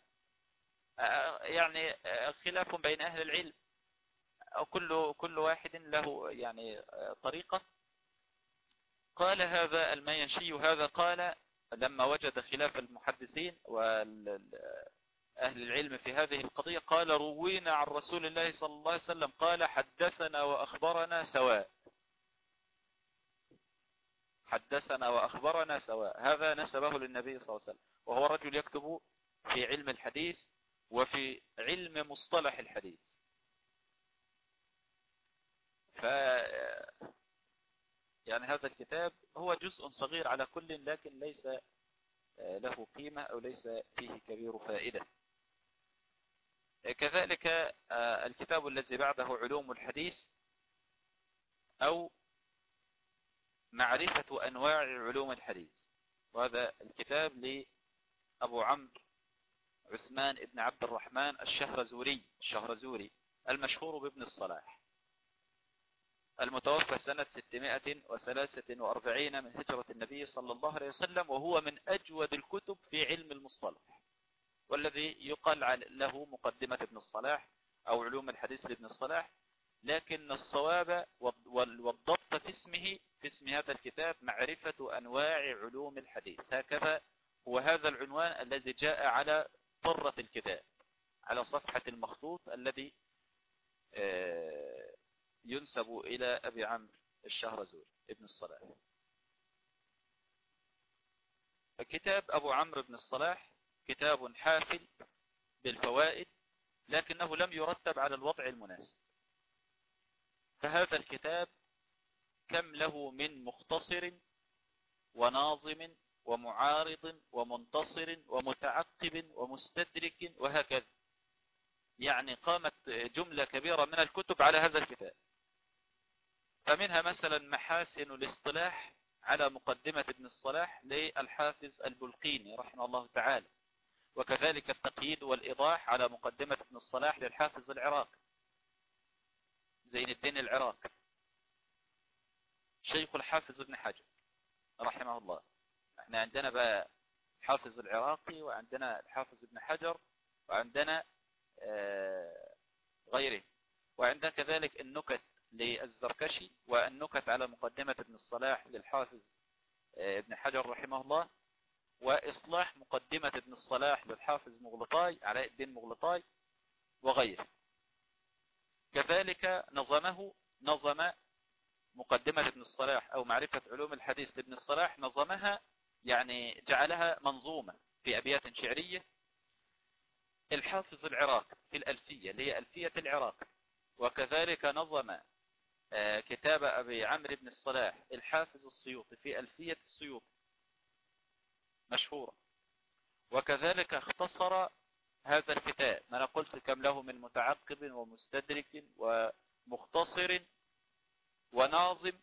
يعني خلاف بين أهل العلم. كل كل واحد له يعني طريقة. قال هذا المينشي هذا قال لما وجد خلاف المحدثين وأهل العلم في هذه القضية قال روينا عن رسول الله صلى الله عليه وسلم قال حدثنا وأخبرنا سواء. حدثنا وأخبرنا سواء. هذا نسبه للنبي صلى الله عليه وسلم. وهو رجل يكتب في علم الحديث وفي علم مصطلح الحديث. ف يعني هذا الكتاب هو جزء صغير على كل لكن ليس له قيمة أو ليس فيه كبير فائدة. كذلك الكتاب الذي بعده علوم الحديث أو معرفة أنواع علوم الحديث. وهذا الكتاب لأبو عمرو عثمان بن عبد الرحمن الشهرزوري الشهرزوري المشهور بابن الصلاح. المتوفى سنة 643 من هجرة النبي صلى الله عليه وسلم وهو من أجود الكتب في علم المصطلح والذي يقال له مقدمة ابن الصلاح أو علوم الحديث لابن الصلاح لكن الصواب والضبط في اسمه في اسم هذا الكتاب معرفة أنواع علوم الحديث. هكذا هو هذا العنوان الذي جاء على طرة الكتاب على صفحة المخطوط الذي ينسب إلى أبي عمرو الشهرزوري ابن الصلاح. كتاب أبو عمرو بن الصلاح كتاب حافل بالفوائد لكنه لم يرتب على الوضع المناسب. فهذا الكتاب كم له من مختصر وناظم ومعارض ومنتصر ومتعقب ومستدرك وهكذا. يعني قامت جملة كبيرة من الكتب على هذا الكتاب. فمنها مثلا محاسن الاصطلاح على مقدمة ابن الصلاح للحافظ البلقيني رحمه الله تعالى. وكذلك التقييد والإيضاح على مقدمة ابن الصلاح للحافظ العراق زين الدين العراق شيخ الحافظ ابن حجر رحمه الله. إحنا عندنا بقى الحافظ العراقي وعندنا الحافظ ابن حجر وعندنا آه غيره. وعندنا كذلك النكت للزركشي والنكت على مقدمة ابن الصلاح للحافظ آه ابن حجر رحمه الله وإصلاح مقدمة ابن الصلاح للحافظ مغلطاي علاء الدين مغلطاي وغيره. كذلك نظمه نظم مقدمة ابن الصلاح أو معرفة علوم الحديث لابن الصلاح نظمها يعني جعلها منظومة في أبيات شعرية. الحافظ العراق في الألفية اللي هي ألفية العراق. وكذلك نظم كتاب أبي عمرو بن الصلاح الحافظ السيوطي في ألفية السيوطي مشهورة. وكذلك اختصر هذا الكتاب ما أنا قلت كم له من متعقب ومستدرك ومختصر وناظم.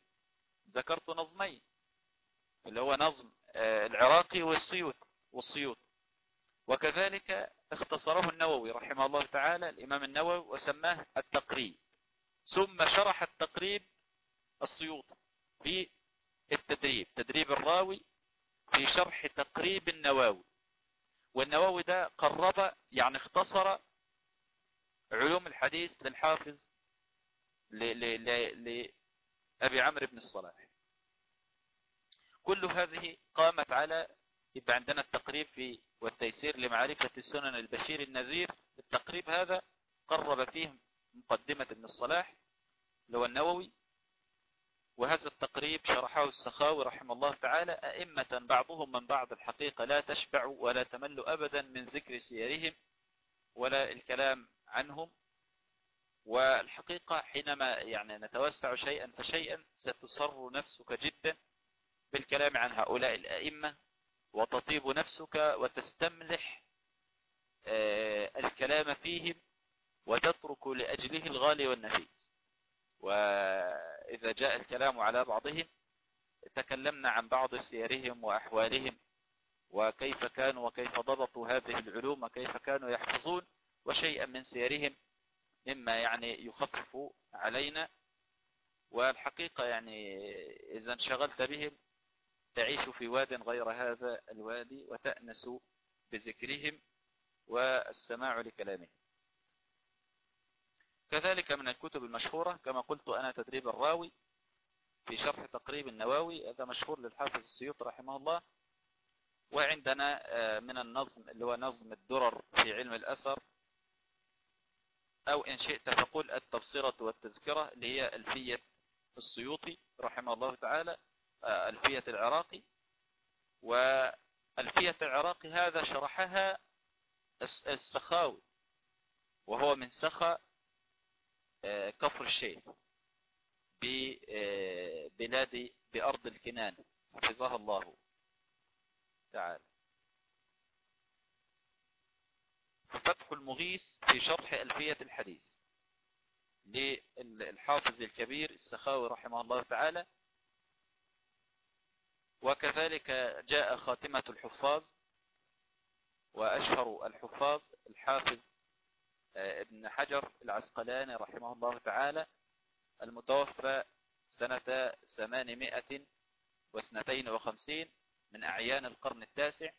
ذكرت نظمين اللي هو نظم العراقي والسيوط والسيوط وكذلك اختصره النووي رحمه الله تعالى الإمام النووي وسماه التقريب. ثم شرح التقريب السيوطي في التدريب تدريب الراوي في شرح تقريب النواوي. والنواوي ده قرب يعني اختصر علوم الحديث للحافظ لأبي عمرو بن الصلاح. كل هذه قامت على يبقى عندنا التقريب في والتيسير لمعرفة السنن البشير النذير. التقريب هذا قرب فيه مقدمة ابن الصلاح هو النووي وهذا التقريب شرحه السخاوي رحمه الله تعالى أئمة بعضهم من بعض الحقيقة لا تشبع ولا تمل أبدا من ذكر سيرهم ولا الكلام عنهم. والحقيقة حينما يعني نتوسع شيئا فشيئا ستسر نفسك جدا. بالكلام عن هؤلاء الأئمة وتطيب نفسك وتستملح الكلام فيهم وتترك لأجله الغالي والنفيس. وإذا جاء الكلام على بعضهم تكلمنا عن بعض سيرهم وأحوالهم وكيف كانوا وكيف ضبطوا هذه العلوم وكيف كانوا يحفظون وشيئا من سيرهم مما يعني يخفف علينا. والحقيقة يعني إذا انشغلت بهم تعيش في واد غير هذا الوادي وتأنس بذكرهم والسماع لكلامهم. كذلك من الكتب المشهورة كما قلت أنا تدريب الراوي في شرح تقريب النواوي هذا مشهور للحافظ السيوط رحمه الله. وعندنا من النظم اللي هو نظم الدرر في علم الأثر أو إن شئت فقل التبصرة والتذكرة اللي هي ألفية السيوطي رحمه الله تعالى. ألفية العراقي وألفية العراقي هذا شرحها السخاوي وهو من سخا كفر الشيخ ببلاد بأرض الكنان. حفظها الله تعالى. فتح المغيث في شرح ألفية الحديث للحافظ الكبير السخاوي رحمه الله تعالى. وكذلك جاء خاتمة الحفاظ وأشهر الحفاظ الحافظ ابن حجر العسقلاني رحمه الله تعالى المتوفى سنة ثمانمائة واثنتين وخمسين من أعيان القرن التاسع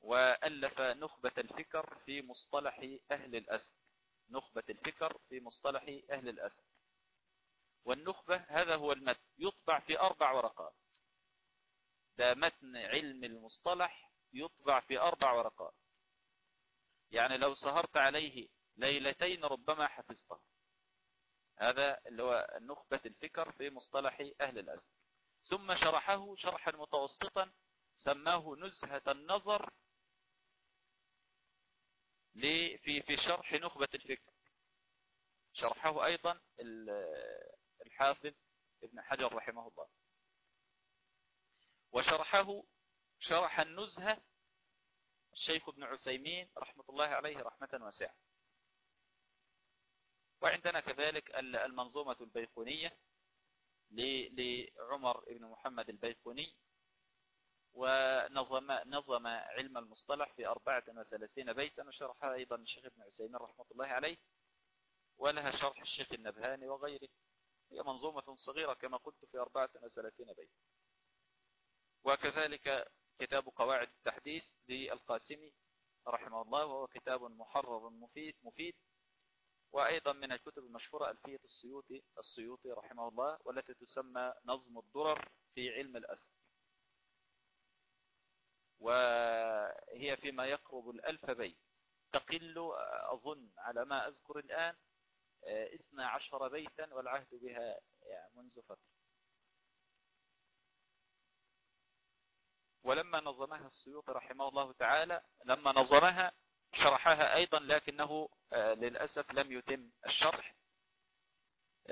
وألف نخبة الفكر في مصطلح أهل الأسر نخبة الفكر في مصطلح أهل الأسر والنخبة هذا هو المتن يطبع في أربع ورقات. ده متن علم المصطلح يطبع في أربع ورقات. يعني لو سهرت عليه ليلتين ربما حفظته. هذا اللي هو نخبة الفكر في مصطلح أهل الأزهر ثم شرحه شرحا متوسطا سماه نزهة النظر في في شرح نخبة الفكر. شرحه أيضا الحافظ ابن حجر رحمه الله. وشرحه شرح النزهة الشيخ ابن عثيمين رحمة الله عليه رحمة واسعة. وعندنا كذلك المنظومة البيقونية لعمر بن محمد البيقوني ونظم نظم علم المصطلح في 34 بيتا وشرحها أيضا الشيخ ابن عثيمين رحمة الله عليه ولها شرح الشيخ النبهاني وغيره. هي منظومة صغيرة كما قلت في 34 بيتا وكذلك كتاب قواعد التحديث للقاسمي رحمه الله وهو كتاب محرر مفيد مفيد. وأيضا من الكتب المشهورة ألفية السيوطي السيوطي رحمه الله والتي تسمى نظم الدرر في علم الأسد. وهي فيما يقرب الألف بيت. تقل أظن على ما أذكر الآن اثنى عشر بيتا والعهد بها منذ فترة. ولما نظمها السيوطي رحمه الله تعالى لما نظمها شرحها أيضا لكنه للأسف لم يتم الشرح.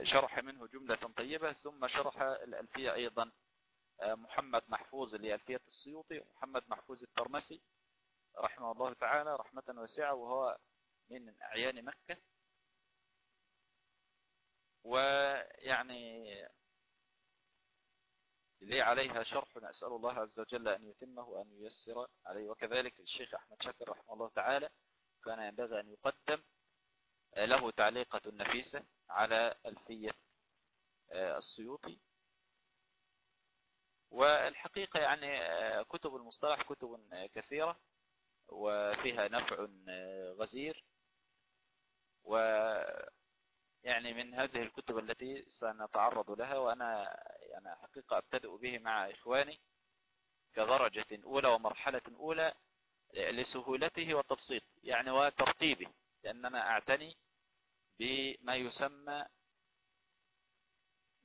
شرح منه جملة طيبة ثم شرح الألفية أيضا محمد محفوظ لألفية السيوطي ومحمد محفوظ الترمسي رحمه الله تعالى رحمة واسعة وهو من أعيان مكة. ويعني لي عليها شرح. نسأل الله عز وجل أن يتمه وأن ييسر عليه. وكذلك الشيخ أحمد شكر رحمه الله تعالى كان ينبغي أن يقدم له تعليقة نفيسة على ألفية السيوطي. والحقيقة يعني كتب المصطلح كتب كثيرة وفيها نفع غزير. و يعني من هذه الكتب التي سنتعرض لها وأنا يعني حقيقة أبتدئ به مع إخواني كدرجة أولى ومرحلة أولى لسهولته وتبسيطه يعني وترتيبه لأننا أعتني بما يسمى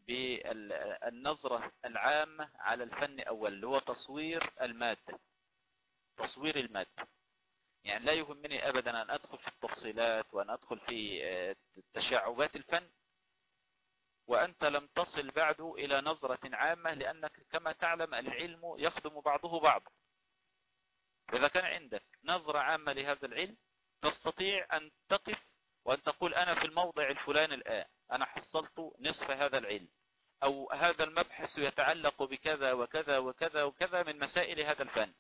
بالنظرة العامة على الفن أول اللي هو تصوير المادة تصوير المادة. يعني لا يهمني أبدا أن أدخل في التفصيلات وأن أدخل في تشعبات الفن وأنت لم تصل بعد إلى نظرة عامة لأنك كما تعلم العلم يخدم بعضه بعضا إذا كان عندك نظرة عامة لهذا العلم تستطيع أن تقف وأن تقول أنا في الموضع الفلاني الآن أنا حصلت نصف هذا العلم أو هذا المبحث يتعلق بكذا وكذا وكذا وكذا من مسائل هذا الفن.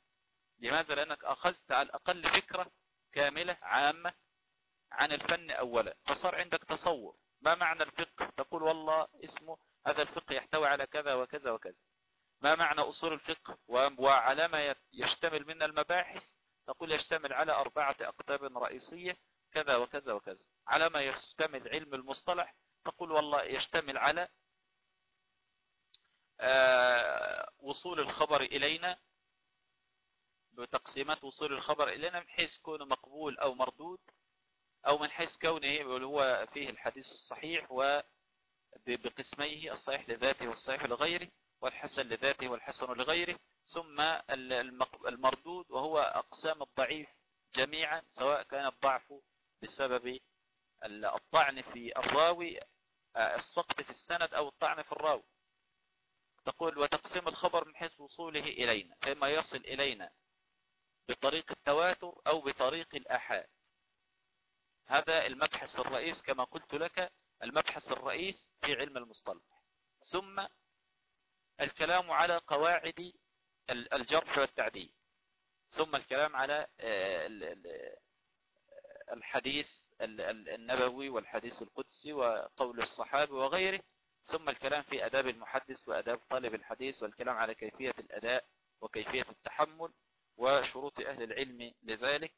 لماذا؟ لأنك أخذت على الأقل فكرة كاملة عامة عن الفن أولا فصار عندك تصور. ما معنى الفقه؟ تقول والله اسمه هذا الفقه يحتوي على كذا وكذا وكذا. ما معنى أصول الفقه؟ وعلى ما يشتمل من المباحث تقول يشتمل على أربعة أقطاب رئيسية كذا وكذا وكذا. على ما يشتمل علم المصطلح تقول والله يشتمل على وصول الخبر إلينا بتقسيمات وصول الخبر إلينا من حيث كونه مقبول أو مردود أو من حيث كونه هو فيه الحديث الصحيح وبقسميه الصحيح لذاته والصحيح لغيره والحسن لذاته والحسن لغيره ثم المردود وهو أقسام الضعيف جميعا سواء كان الضعف بسبب الطعن في الراوي السقط في السند أو الطعن في الراوي. تقول وتقسيم الخبر من حيث وصوله إلينا فيما يصل إلينا بطريق التواتر أو بطريق الأحاد. هذا المبحث الرئيس كما قلت لك المبحث الرئيس في علم المصطلح. ثم الكلام على قواعد الجرح والتعديل. ثم الكلام على الحديث النبوي والحديث القدسي وقول الصحابي وغيره. ثم الكلام في أداب المحدث وأداب طالب الحديث والكلام على كيفية الأداء وكيفية التحمل وشروط أهل العلم لذلك.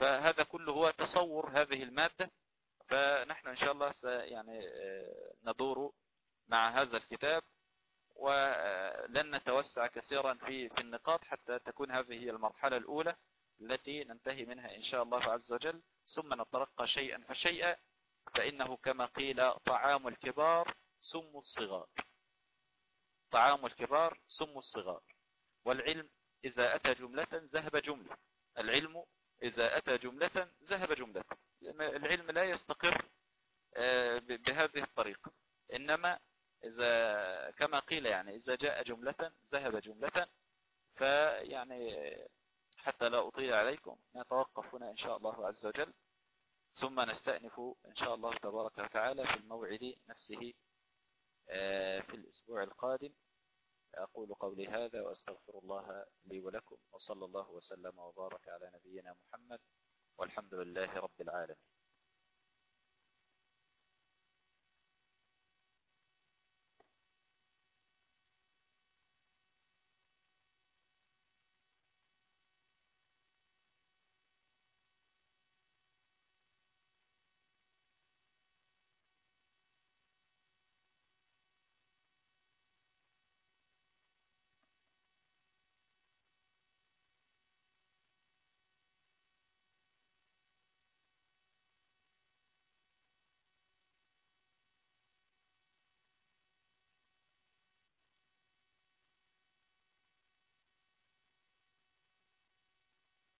فهذا كله هو تصور هذه المادة فنحن إن شاء الله يعني ندور مع هذا الكتاب ولن نتوسع كثيرا في في النقاط حتى تكون هذه هي المرحلة الأولى التي ننتهي منها إن شاء الله عز وجل. ثم نترقى شيئا فشيئا فإنه كما قيل طعام الكبار سم الصغار. طعام الكبار سم الصغار. والعلم إذا أتى جملة ذهب جملة. العلم إذا أتى جملة ذهب جملة. العلم لا يستقر آه، بهذه الطريقة. إنما إذا كما قيل يعني إذا جاء جملة ذهب جملة فيعني حتى لا أطيل عليكم نتوقف هنا إن شاء الله عز وجل. ثم نستأنف إن شاء الله تبارك وتعالى في الموعد نفسه آه، في الأسبوع القادم. أقول قولي هذا وأستغفر الله لي ولكم وصلى الله وسلم وبارك على نبينا محمد والحمد لله رب العالمين.